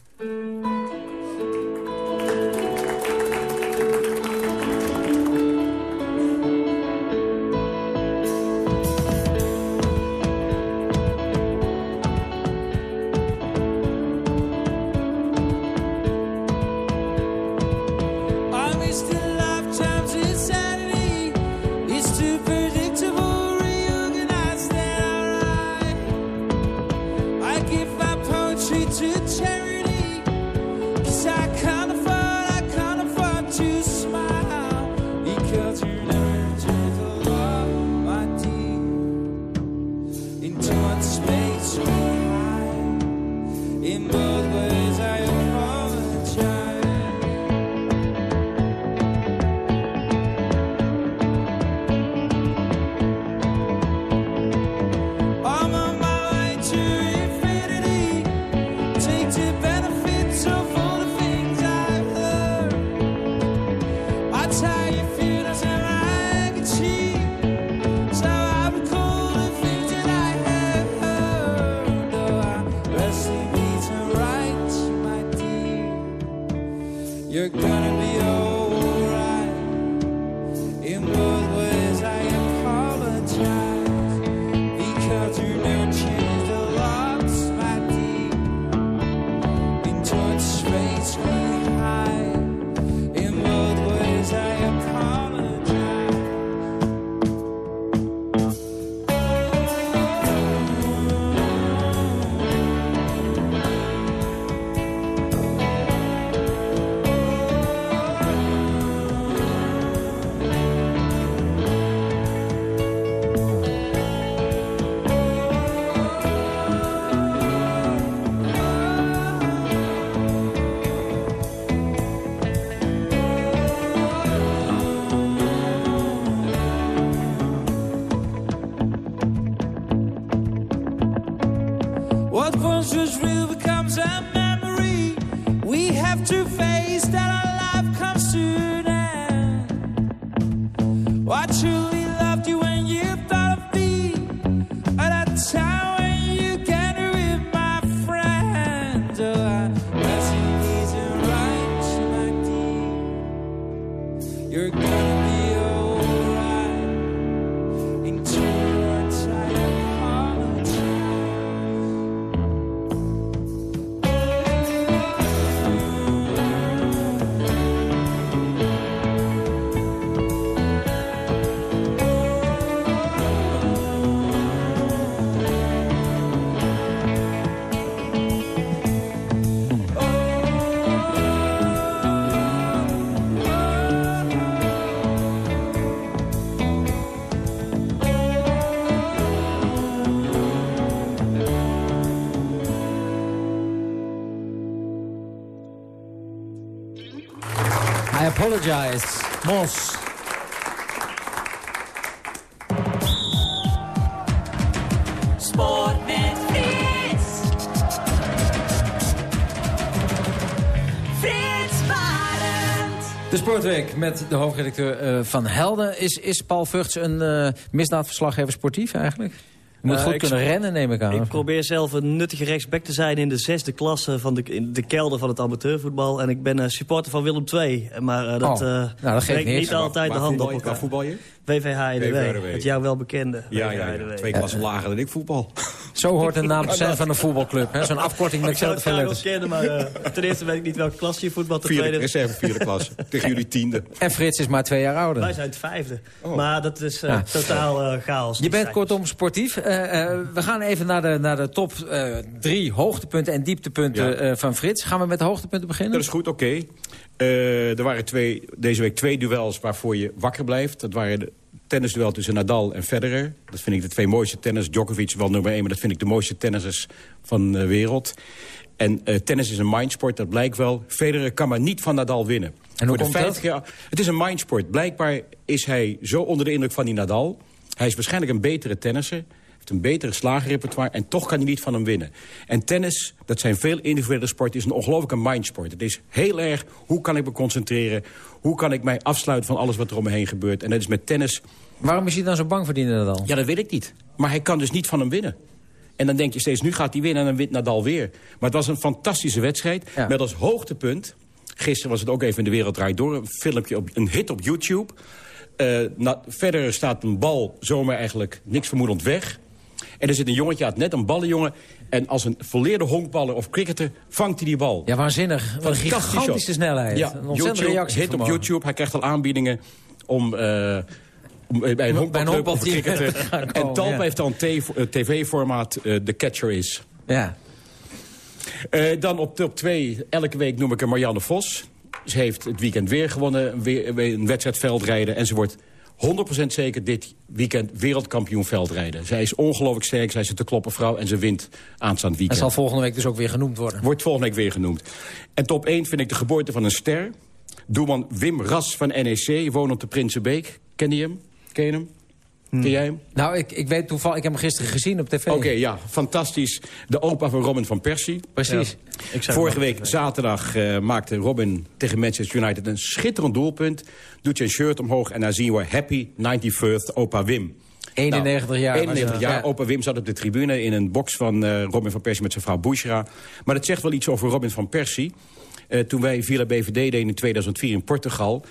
Apologize. Mos. Sport met Frits. Frits Barend. De Sportweek met de hoofdredacteur eh, van Helden. Is, is Paul Vugts een eh, misdaadverslaggever sportief eigenlijk? Je moet Eh, goed ik kunnen rennen, neem ik aan. Ik probeer zelf een nuttige rechtsback te zijn in de zesde klasse van de, in de kelder van het amateurvoetbal. En ik ben eh, supporter van Willem II. Maar eh, dat, Oh, nou, dat geeft niet altijd Waar de hand op elkaar. Waar voetbal je? WVH WVH, EDW, het jou wel bekende. Ja. Twee klassen lager dan ik voetbal. Zo hoort een naam te zijn van een voetbalclub. hè? Zo'n afkorting met Ik zelf veel letters. kennen, maar eh, ten eerste weet ik niet welke klas je voetbalt. Ten Vierde, tweede, reserve vierde klasse. Tegen jullie tiende. En Frits is maar twee jaar ouder. wij zijn het vijfde. Maar dat is eh, Ja. totaal eh, chaos. Je bent cijfers. kortom sportief. We gaan even naar de, naar de top eh, drie hoogtepunten en dieptepunten Ja. eh, van Frits. Gaan we met de hoogtepunten beginnen? Dat is goed, oké. Er waren twee, deze week twee duels waarvoor je wakker blijft. Dat waren de tennisduel tussen Nadal en Federer. Dat vind ik de twee mooiste tennis. Djokovic wel nummer één, maar dat vind ik de mooiste tennissers van de wereld. En eh, tennis is een mindsport, dat blijkt wel. Federer kan maar niet van Nadal winnen. En hoe komt dat? 50 jaar, het is een mindsport. Blijkbaar is hij zo onder de indruk van die Nadal. Hij is waarschijnlijk een betere tennisser. Heeft een betere slagenrepertoire en toch kan hij niet van hem winnen. En tennis, dat zijn veel individuele sporten, is een ongelooflijke mindsport. Het is heel erg, hoe kan ik me concentreren? Hoe kan ik mij afsluiten van alles wat er om me heen gebeurt? En dat is met tennis... Waarom is hij dan zo bang voor die Nadal? Ja, dat weet ik niet. Maar hij kan dus niet van hem winnen. En dan denk je steeds, nu gaat hij winnen en dan wint Nadal weer. Maar het was een fantastische wedstrijd. Ja. Met als hoogtepunt, gisteren was het ook even in de wereld draait door... een filmpje, op, een hit op YouTube. Eh, na, verder staat een bal zomaar eigenlijk niks vermoedend weg. En er zit een jongetje uit, net een ballenjongen... en als een volleerde honkballer of cricketer vangt hij die bal. Ja, waanzinnig. Wat een gigantische shot. snelheid. Ja, een ontzettende reactie. hit op YouTube. Hij krijgt al aanbiedingen om... eh, om, eh, bij een honkbalclub of gaan En Talpa ja. heeft dan een eh, tv-formaat eh, The Catcher Is. Ja. Dan op top 2, elke week noem ik er Marianne Vos. Ze heeft het weekend weer gewonnen, weer, weer een wedstrijd veldrijden. En ze wordt 100% zeker dit weekend wereldkampioen veldrijden. Zij is ongelooflijk sterk, zij is een te kloppen vrouw en ze wint aanstaand En weekend. zal volgende week dus ook weer genoemd worden. Wordt volgende week weer genoemd. En top 1 vind ik de geboorte van een ster. Doelman Wim Ras van NEC, woont op de Prinsenbeek. Ken je hem? Ken je hem? Ken jij hem? Nou, ik, ik weet toevallig, ik heb hem gisteren gezien op tv. Oké, ja, fantastisch. De opa van Robin van Persie. Precies. Vorige week zaterdag eh, maakte Robin tegen Manchester United een schitterend doelpunt. Doet zijn shirt omhoog en dan zien we Happy 91st opa Wim. 91 jaar. was 91 hij. jaar. Ja. Opa Wim zat op de tribune in een box van eh, Robin van Persie met zijn vrouw Bushra. Maar dat zegt wel iets over Robin van Persie. Eh, toen wij Villa BVD deden in 2004 in Portugal...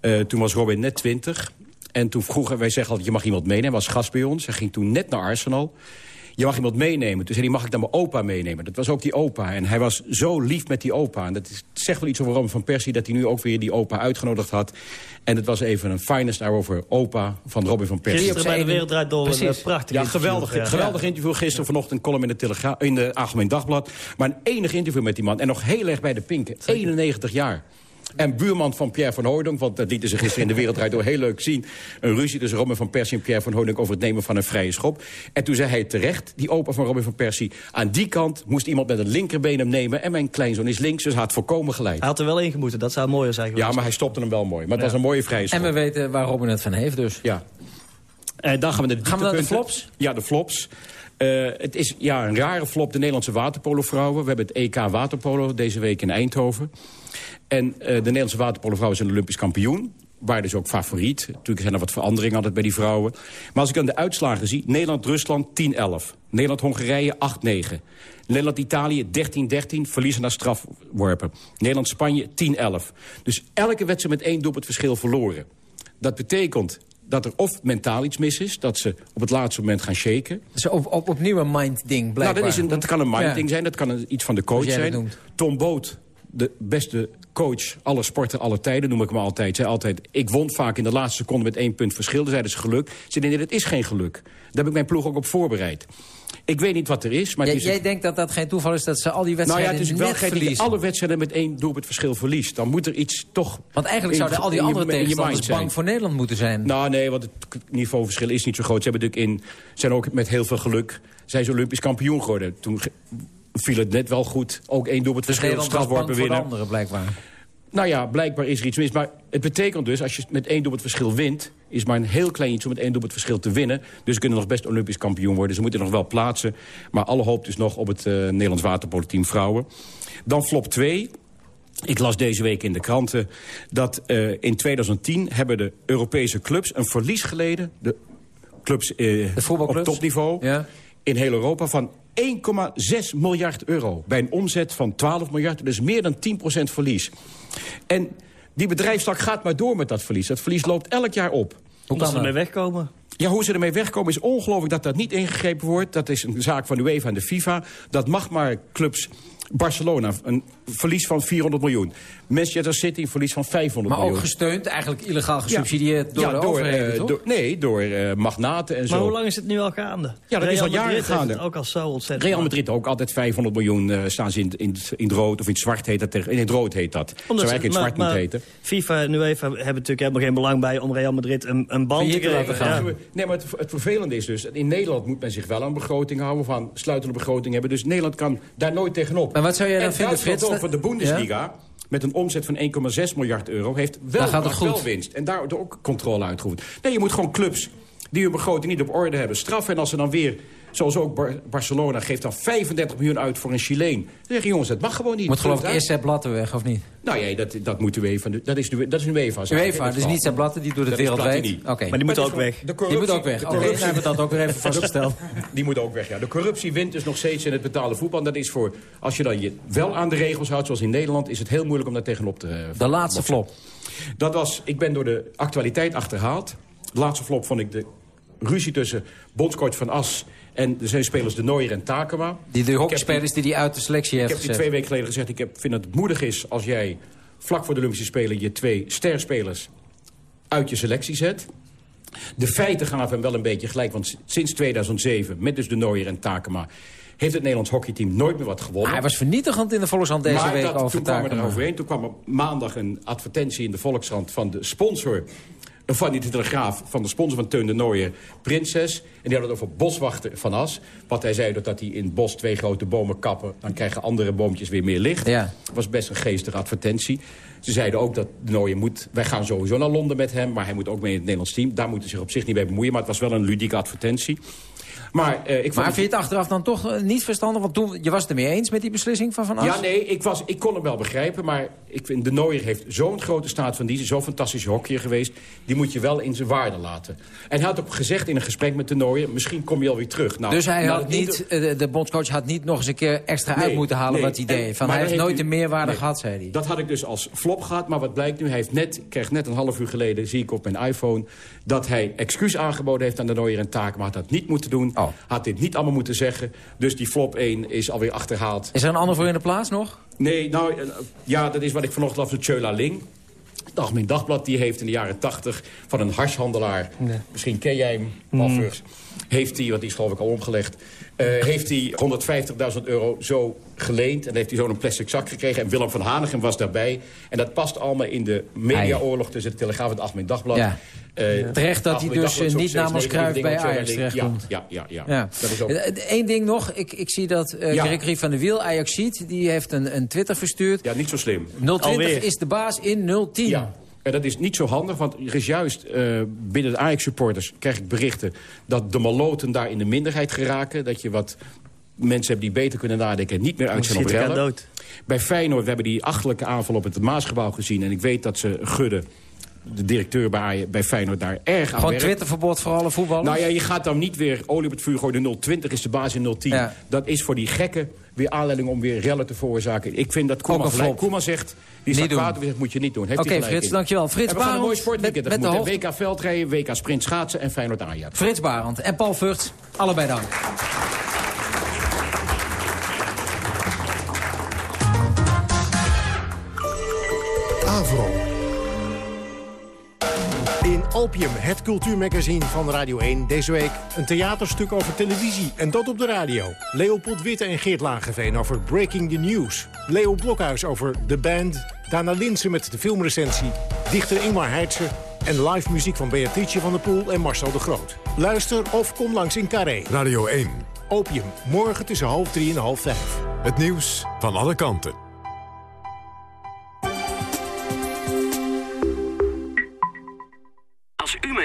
eh, toen was Robin net 20. En toen vroegen wij zeggen altijd, je mag iemand meenemen. Hij was gast bij ons. Hij ging toen net naar Arsenal. Je mag iemand meenemen. Toen zei hij, mag ik dan mijn opa meenemen? Dat was ook die opa. En hij was zo lief met die opa. En dat is, zegt wel iets over Robin van Persie... dat hij nu ook weer die opa uitgenodigd had. En het was even een finest hour over opa van Robin van Persie. Gisteren bij de Wereld Draait Door een Precies. prachtig Ja, interview. geweldig, Ja. geweldig interview. Gisteren vanochtend een column in de, Telegra in de Algemeen Dagblad. Maar een enig interview met die man. En nog heel erg bij de pinken. 91 jaar. En buurman van Pierre van Hooydonk, want dat lieten ze gisteren in de Wereld Draait Door heel leuk zien. Een ruzie tussen Robin van Persie en Pierre van Hooydonk over het nemen van een vrije schop. En toen zei hij terecht, die opa van Robin van Persie, aan die kant moest iemand met een linkerbeen hem nemen. En mijn kleinzoon is links, dus hij had volkomen gelijk. Hij had er wel in gemoeten, dat zou mooier zijn Ja, geweest. maar hij stopte hem wel mooi. Maar het was een mooie vrije schop. En we weten waar Robin het van heeft dus. Ja. En dan gaan we naar de Gaan we naar de flops? Ja, de flops. Eh, het is ja, een rare flop, de Nederlandse waterpolovrouwen. We hebben het EK waterpolo deze week in Eindhoven. En eh, de Nederlandse waterpolovrouwen zijn Olympisch kampioen. waren dus ook favoriet. Natuurlijk zijn er wat veranderingen altijd bij die vrouwen. Maar als ik dan de uitslagen zie... Nederland-Rusland 10-11. Nederland-Hongarije 8-9. Nederland-Italië 13-13, verliezen naar strafworpen. Nederland-Spanje 10-11. Dus elke wedstrijd met één doelpunt verschil verloren. Dat betekent dat er of mentaal iets mis is... dat ze op het laatste moment gaan shaken. Dus op, op, opnieuw een mind-ding, blijkbaar. Nou, dat, is een, dat kan een mind-ding zijn, dat kan een, iets van de coach zijn. noemt. Tom Boot, de beste coach, alle sporten, alle tijden, noem ik hem altijd. zei altijd, ik won vaak in de laatste seconde met één punt verschil. Dan zeiden ze geluk. Ze nee, dat is geen geluk. Daar heb ik mijn ploeg ook op voorbereid. Ik weet niet wat er is, maar... Jij, het is jij denkt dat dat geen toeval is dat ze al die nou ja, wedstrijden het is wel net gek dat je verliezen? alle wedstrijden met één doelpunt verschil verliest. Dan moet er iets toch... Want eigenlijk zouden al die andere tegenstanders bang voor Nederland moeten zijn. Nou nee, want het niveauverschil is niet zo groot. Ze hebben natuurlijk in, zijn ook met heel veel geluk... zijn ze Olympisch kampioen geworden. Toen viel het net wel goed. Ook één doelpunt Dus strafworpen voor de winnen. anderen, blijkbaar. Nou ja, blijkbaar is er iets mis. Maar het betekent dus, als je met één doelpunt verschil wint... is maar een heel klein iets om met één doelpunt verschil te winnen. Dus ze kunnen nog best Olympisch kampioen worden. Ze moeten nog wel plaatsen. Maar alle hoop dus nog op het eh, Nederlands waterpoloteam vrouwen. Dan flop 2. Ik las deze week in de kranten dat eh, in 2010 hebben de Europese clubs een verlies geleden. De clubs eh, op topniveau in heel Europa van 1,6 miljard euro. Bij een omzet van 12 miljard, dus meer dan 10% verlies. En die bedrijfstak gaat maar door met dat verlies. Dat verlies loopt elk jaar op. Hoe ze ermee wegkomen. Ja, hoe ze ermee wegkomen is ongelooflijk dat dat niet ingegrepen wordt. Dat is een zaak van de UEFA en de FIFA. Dat mag maar clubs... Barcelona, een verlies van 400 miljoen. Manchester City, een verlies van 500 Maar miljoen. ook gesteund, eigenlijk illegaal gesubsidieerd door Ja, de door, overheden, eh, door- nee, door eh, magnaten en zo. Maar hoe lang is het nu al gaande? Ja, dat is Real al jaren Madrid heeft gaande. het ook al zo ontzettend. Real Madrid ook altijd 500 miljoen eh, staan ze in, in, in het rood of in het zwart heet dat. tegen- In het rood heet dat. Zou Omdat ze- eigenlijk in het zwart maar- moeten maar heten. FIFA en UEFA hebben natuurlijk helemaal geen belang bij om Real Madrid een, een band te geven. Ja. Nee, maar het, het vervelende is dus... in Nederland moet men zich wel aan begroting houden... van sluitende begroting hebben. Dus Nederland kan daar nooit tegenop. Maar wat zou jij dan En vinden, Frits, van de Bundesliga... met een omzet van 1,6 miljard euro... heeft wel, gaat het wel winst. En daar ook controle uitgeoefend. Nee, je moet gewoon clubs die hun begroting niet op orde hebben straffen. En als ze dan weer... Zoals ook Bar- Barcelona geeft dan 35 miljoen uit voor een Chileen. Dan zeg je, jongens, dat mag gewoon niet. Moet geloof ik eerst Sepp Blatter weg, of niet? Nou ja, dat, dat moet de UEFA. Dat is, de, dat is UEFA. UEFA, dus niet Sepp Blatter, die doet het wereldwijd. Oké. Maar die moet ook weg. Die moet ook weg. de Oké, hebben we dat ook weer even vastgesteld. Die moet ook weg, ja. De corruptie wint dus nog steeds in het betaalde voetbal. En dat is voor, als je dan je wel aan de regels houdt, zoals in Nederland... is het heel moeilijk om daar tegenop te... eh, De laatste flop. Dat was, ik ben door de actualiteit achterhaald. De laatste flop vond ik de ruzie tussen bondscoach Van As... en de zijn spelers De Nooier en Takema. Die de Ik hockeyspelers die die uit de selectie ik heeft heb die twee weken geleden gezegd... ik heb, vind dat het moedig is als jij vlak voor de Olympische Spelen... je twee sterspelers uit je selectie zet. De feiten gaven hem wel een beetje gelijk. Want sinds 2007, met dus de Nooier en Takema... heeft het Nederlands hockeyteam nooit meer wat gewonnen. hij was vernietigend in de Volkskrant deze maar week dat, over toen kwam er overheen. Toen kwam er maandag een advertentie in de Volkskrant... van de sponsor van die Telegraaf, van de sponsor van Teun de Nooier, Prinses. En die hadden het over boswachter Van As. Wat hij zei, dat hij in het bos twee grote bomen kappen... dan krijgen andere boompjes weer meer licht. Ja. was best een geestige advertentie. Ze zeiden ook dat de Nooier moet... wij gaan sowieso naar Londen met hem, maar hij moet ook mee in het Nederlands team. Daar moeten ze zich op zich niet mee bemoeien, maar het was wel een ludieke advertentie. Maar, eh, ik Maar vind je het achteraf dan toch eh, niet verstandig? Want toen, je was het ermee eens met die beslissing van Van As? Ja, nee, ik, was, ik kon hem wel begrijpen. Maar ik vind, de Nooier heeft zo'n grote staat van dienst. Zo'n fantastische hockeyer geweest. Die moet je wel in zijn waarde laten. En hij had ook gezegd in een gesprek met de Nooier... misschien kom je alweer terug. Nou, dus hij nou, had niet, eh, de, de bondscoach had niet nog eens een keer extra uit moeten halen nee. wat hij deed. Van, hij heeft nooit heeft de u- meerwaarde nee. gehad, zei hij. Dat had ik dus als flop gehad. Maar wat blijkt nu? Hij heeft net, kreeg net een half uur geleden, zie ik op mijn iPhone... dat hij excuus aangeboden heeft aan de Nooier en Taken. Maar had dat niet moeten doen. Oh. Had dit niet allemaal moeten zeggen. Dus die flop 1 is alweer achterhaald. Is er een ander voor in de plaats nog? Nee, nou, eh, ja, dat is wat ik vanochtend las van Tjöla Ling. Het Algemeen Dagblad die heeft in de jaren 80 van een harshandelaar... misschien ken jij hem, Malfurs... heeft hij, want die is geloof ik al omgelegd... eh, heeft hij 150.000 euro zo geleend... en heeft hij zo een plastic zak gekregen... en Willem van Hanegem was daarbij. En dat past allemaal in de mediaoorlog tussen de Telegraaf en het Algemeen Dagblad. Ja. Eh, Terecht dat hij dus, eh, niet namens dingen bij Ajax terechtkomt. Ja, ja, ja. Ja. Dat is ook... Eén ding nog. Ik, ik zie dat eh Ja. Gregory van der Wiel, Ajax ziet, die heeft een, een Twitter verstuurd. Ja, niet zo slim. 020 Alweer. is de baas in 010. Ja. En dat is niet zo handig, want er is juist eh, binnen de Ajax-supporters... krijg ik berichten dat de maloten daar in de minderheid geraken. Dat je wat mensen hebt die beter kunnen nadenken... en niet meer uit zijn op dood. Bij Feyenoord, we hebben die achterlijke aanval op het Maasgebouw gezien... en ik weet dat ze Gudde de directeur bij, bij Feyenoord daar erg aan Gewoon. Twitterverbod voor alle voetballers? Nou ja, je gaat dan niet weer olie op het vuur gooien. De 020 is de basis in 010. Ja. Dat is voor die gekken weer aanleiding om weer rellen te veroorzaken. Ik vind dat Koeman gelijk. Koeman zegt, die staat kwaad, dat moet je niet doen. Oké, Frits, in. dankjewel. Frits we gaan een mooi Barend sportweekend met- met de. WK veldrijden, WK sprint schaatsen en Feyenoord Ajax. Frits Barend en Paul Vught, allebei dank. Opium, het cultuurmagazine van Radio 1. Deze week een theaterstuk over televisie en dat op de radio. Leopold Witte en Geert Lageveen over Breaking the News. Leo Blokhuis over The Band. Dana Linsen met de filmrecensie. Dichter Ingmar Heitse. En live muziek van Beatrice van der Poel en Marcel de Groot. Luister of kom langs in Carré. Radio 1. Opium, morgen tussen half drie en half vijf. Het nieuws van alle kanten.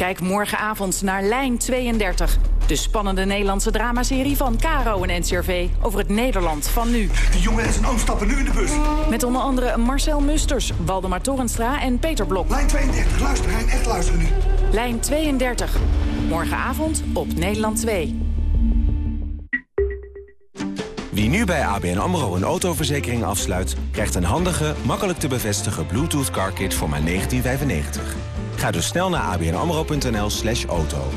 Kijk morgenavond naar Lijn 32. De spannende Nederlandse dramaserie van Caro en NCRV over het Nederland van nu. De jongen en zijn oom stappen nu in de bus. Met onder andere Marcel Musters, Waldemar Torenstra en Peter Blok. Lijn 32, luister Hein, echt luisteren nu. Lijn 32. Morgenavond op Nederland 2. Wie nu bij ABN AMRO een autoverzekering afsluit... krijgt een handige, makkelijk te bevestigen Bluetooth car kit voor maar 1995. Ga dus snel naar abnamro.nl slash auto.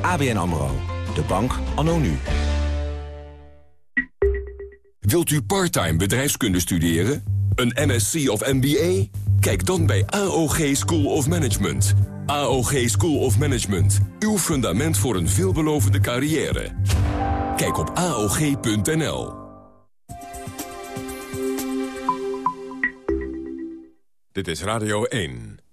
ABN AMRO, de bank anno nu. Wilt u parttime bedrijfskunde studeren? Een MSc of MBA? Kijk dan bij AOG School of Management. AOG School of Management. Uw fundament voor een veelbelovende carrière. Kijk op AOG.nl. Dit is Radio 1.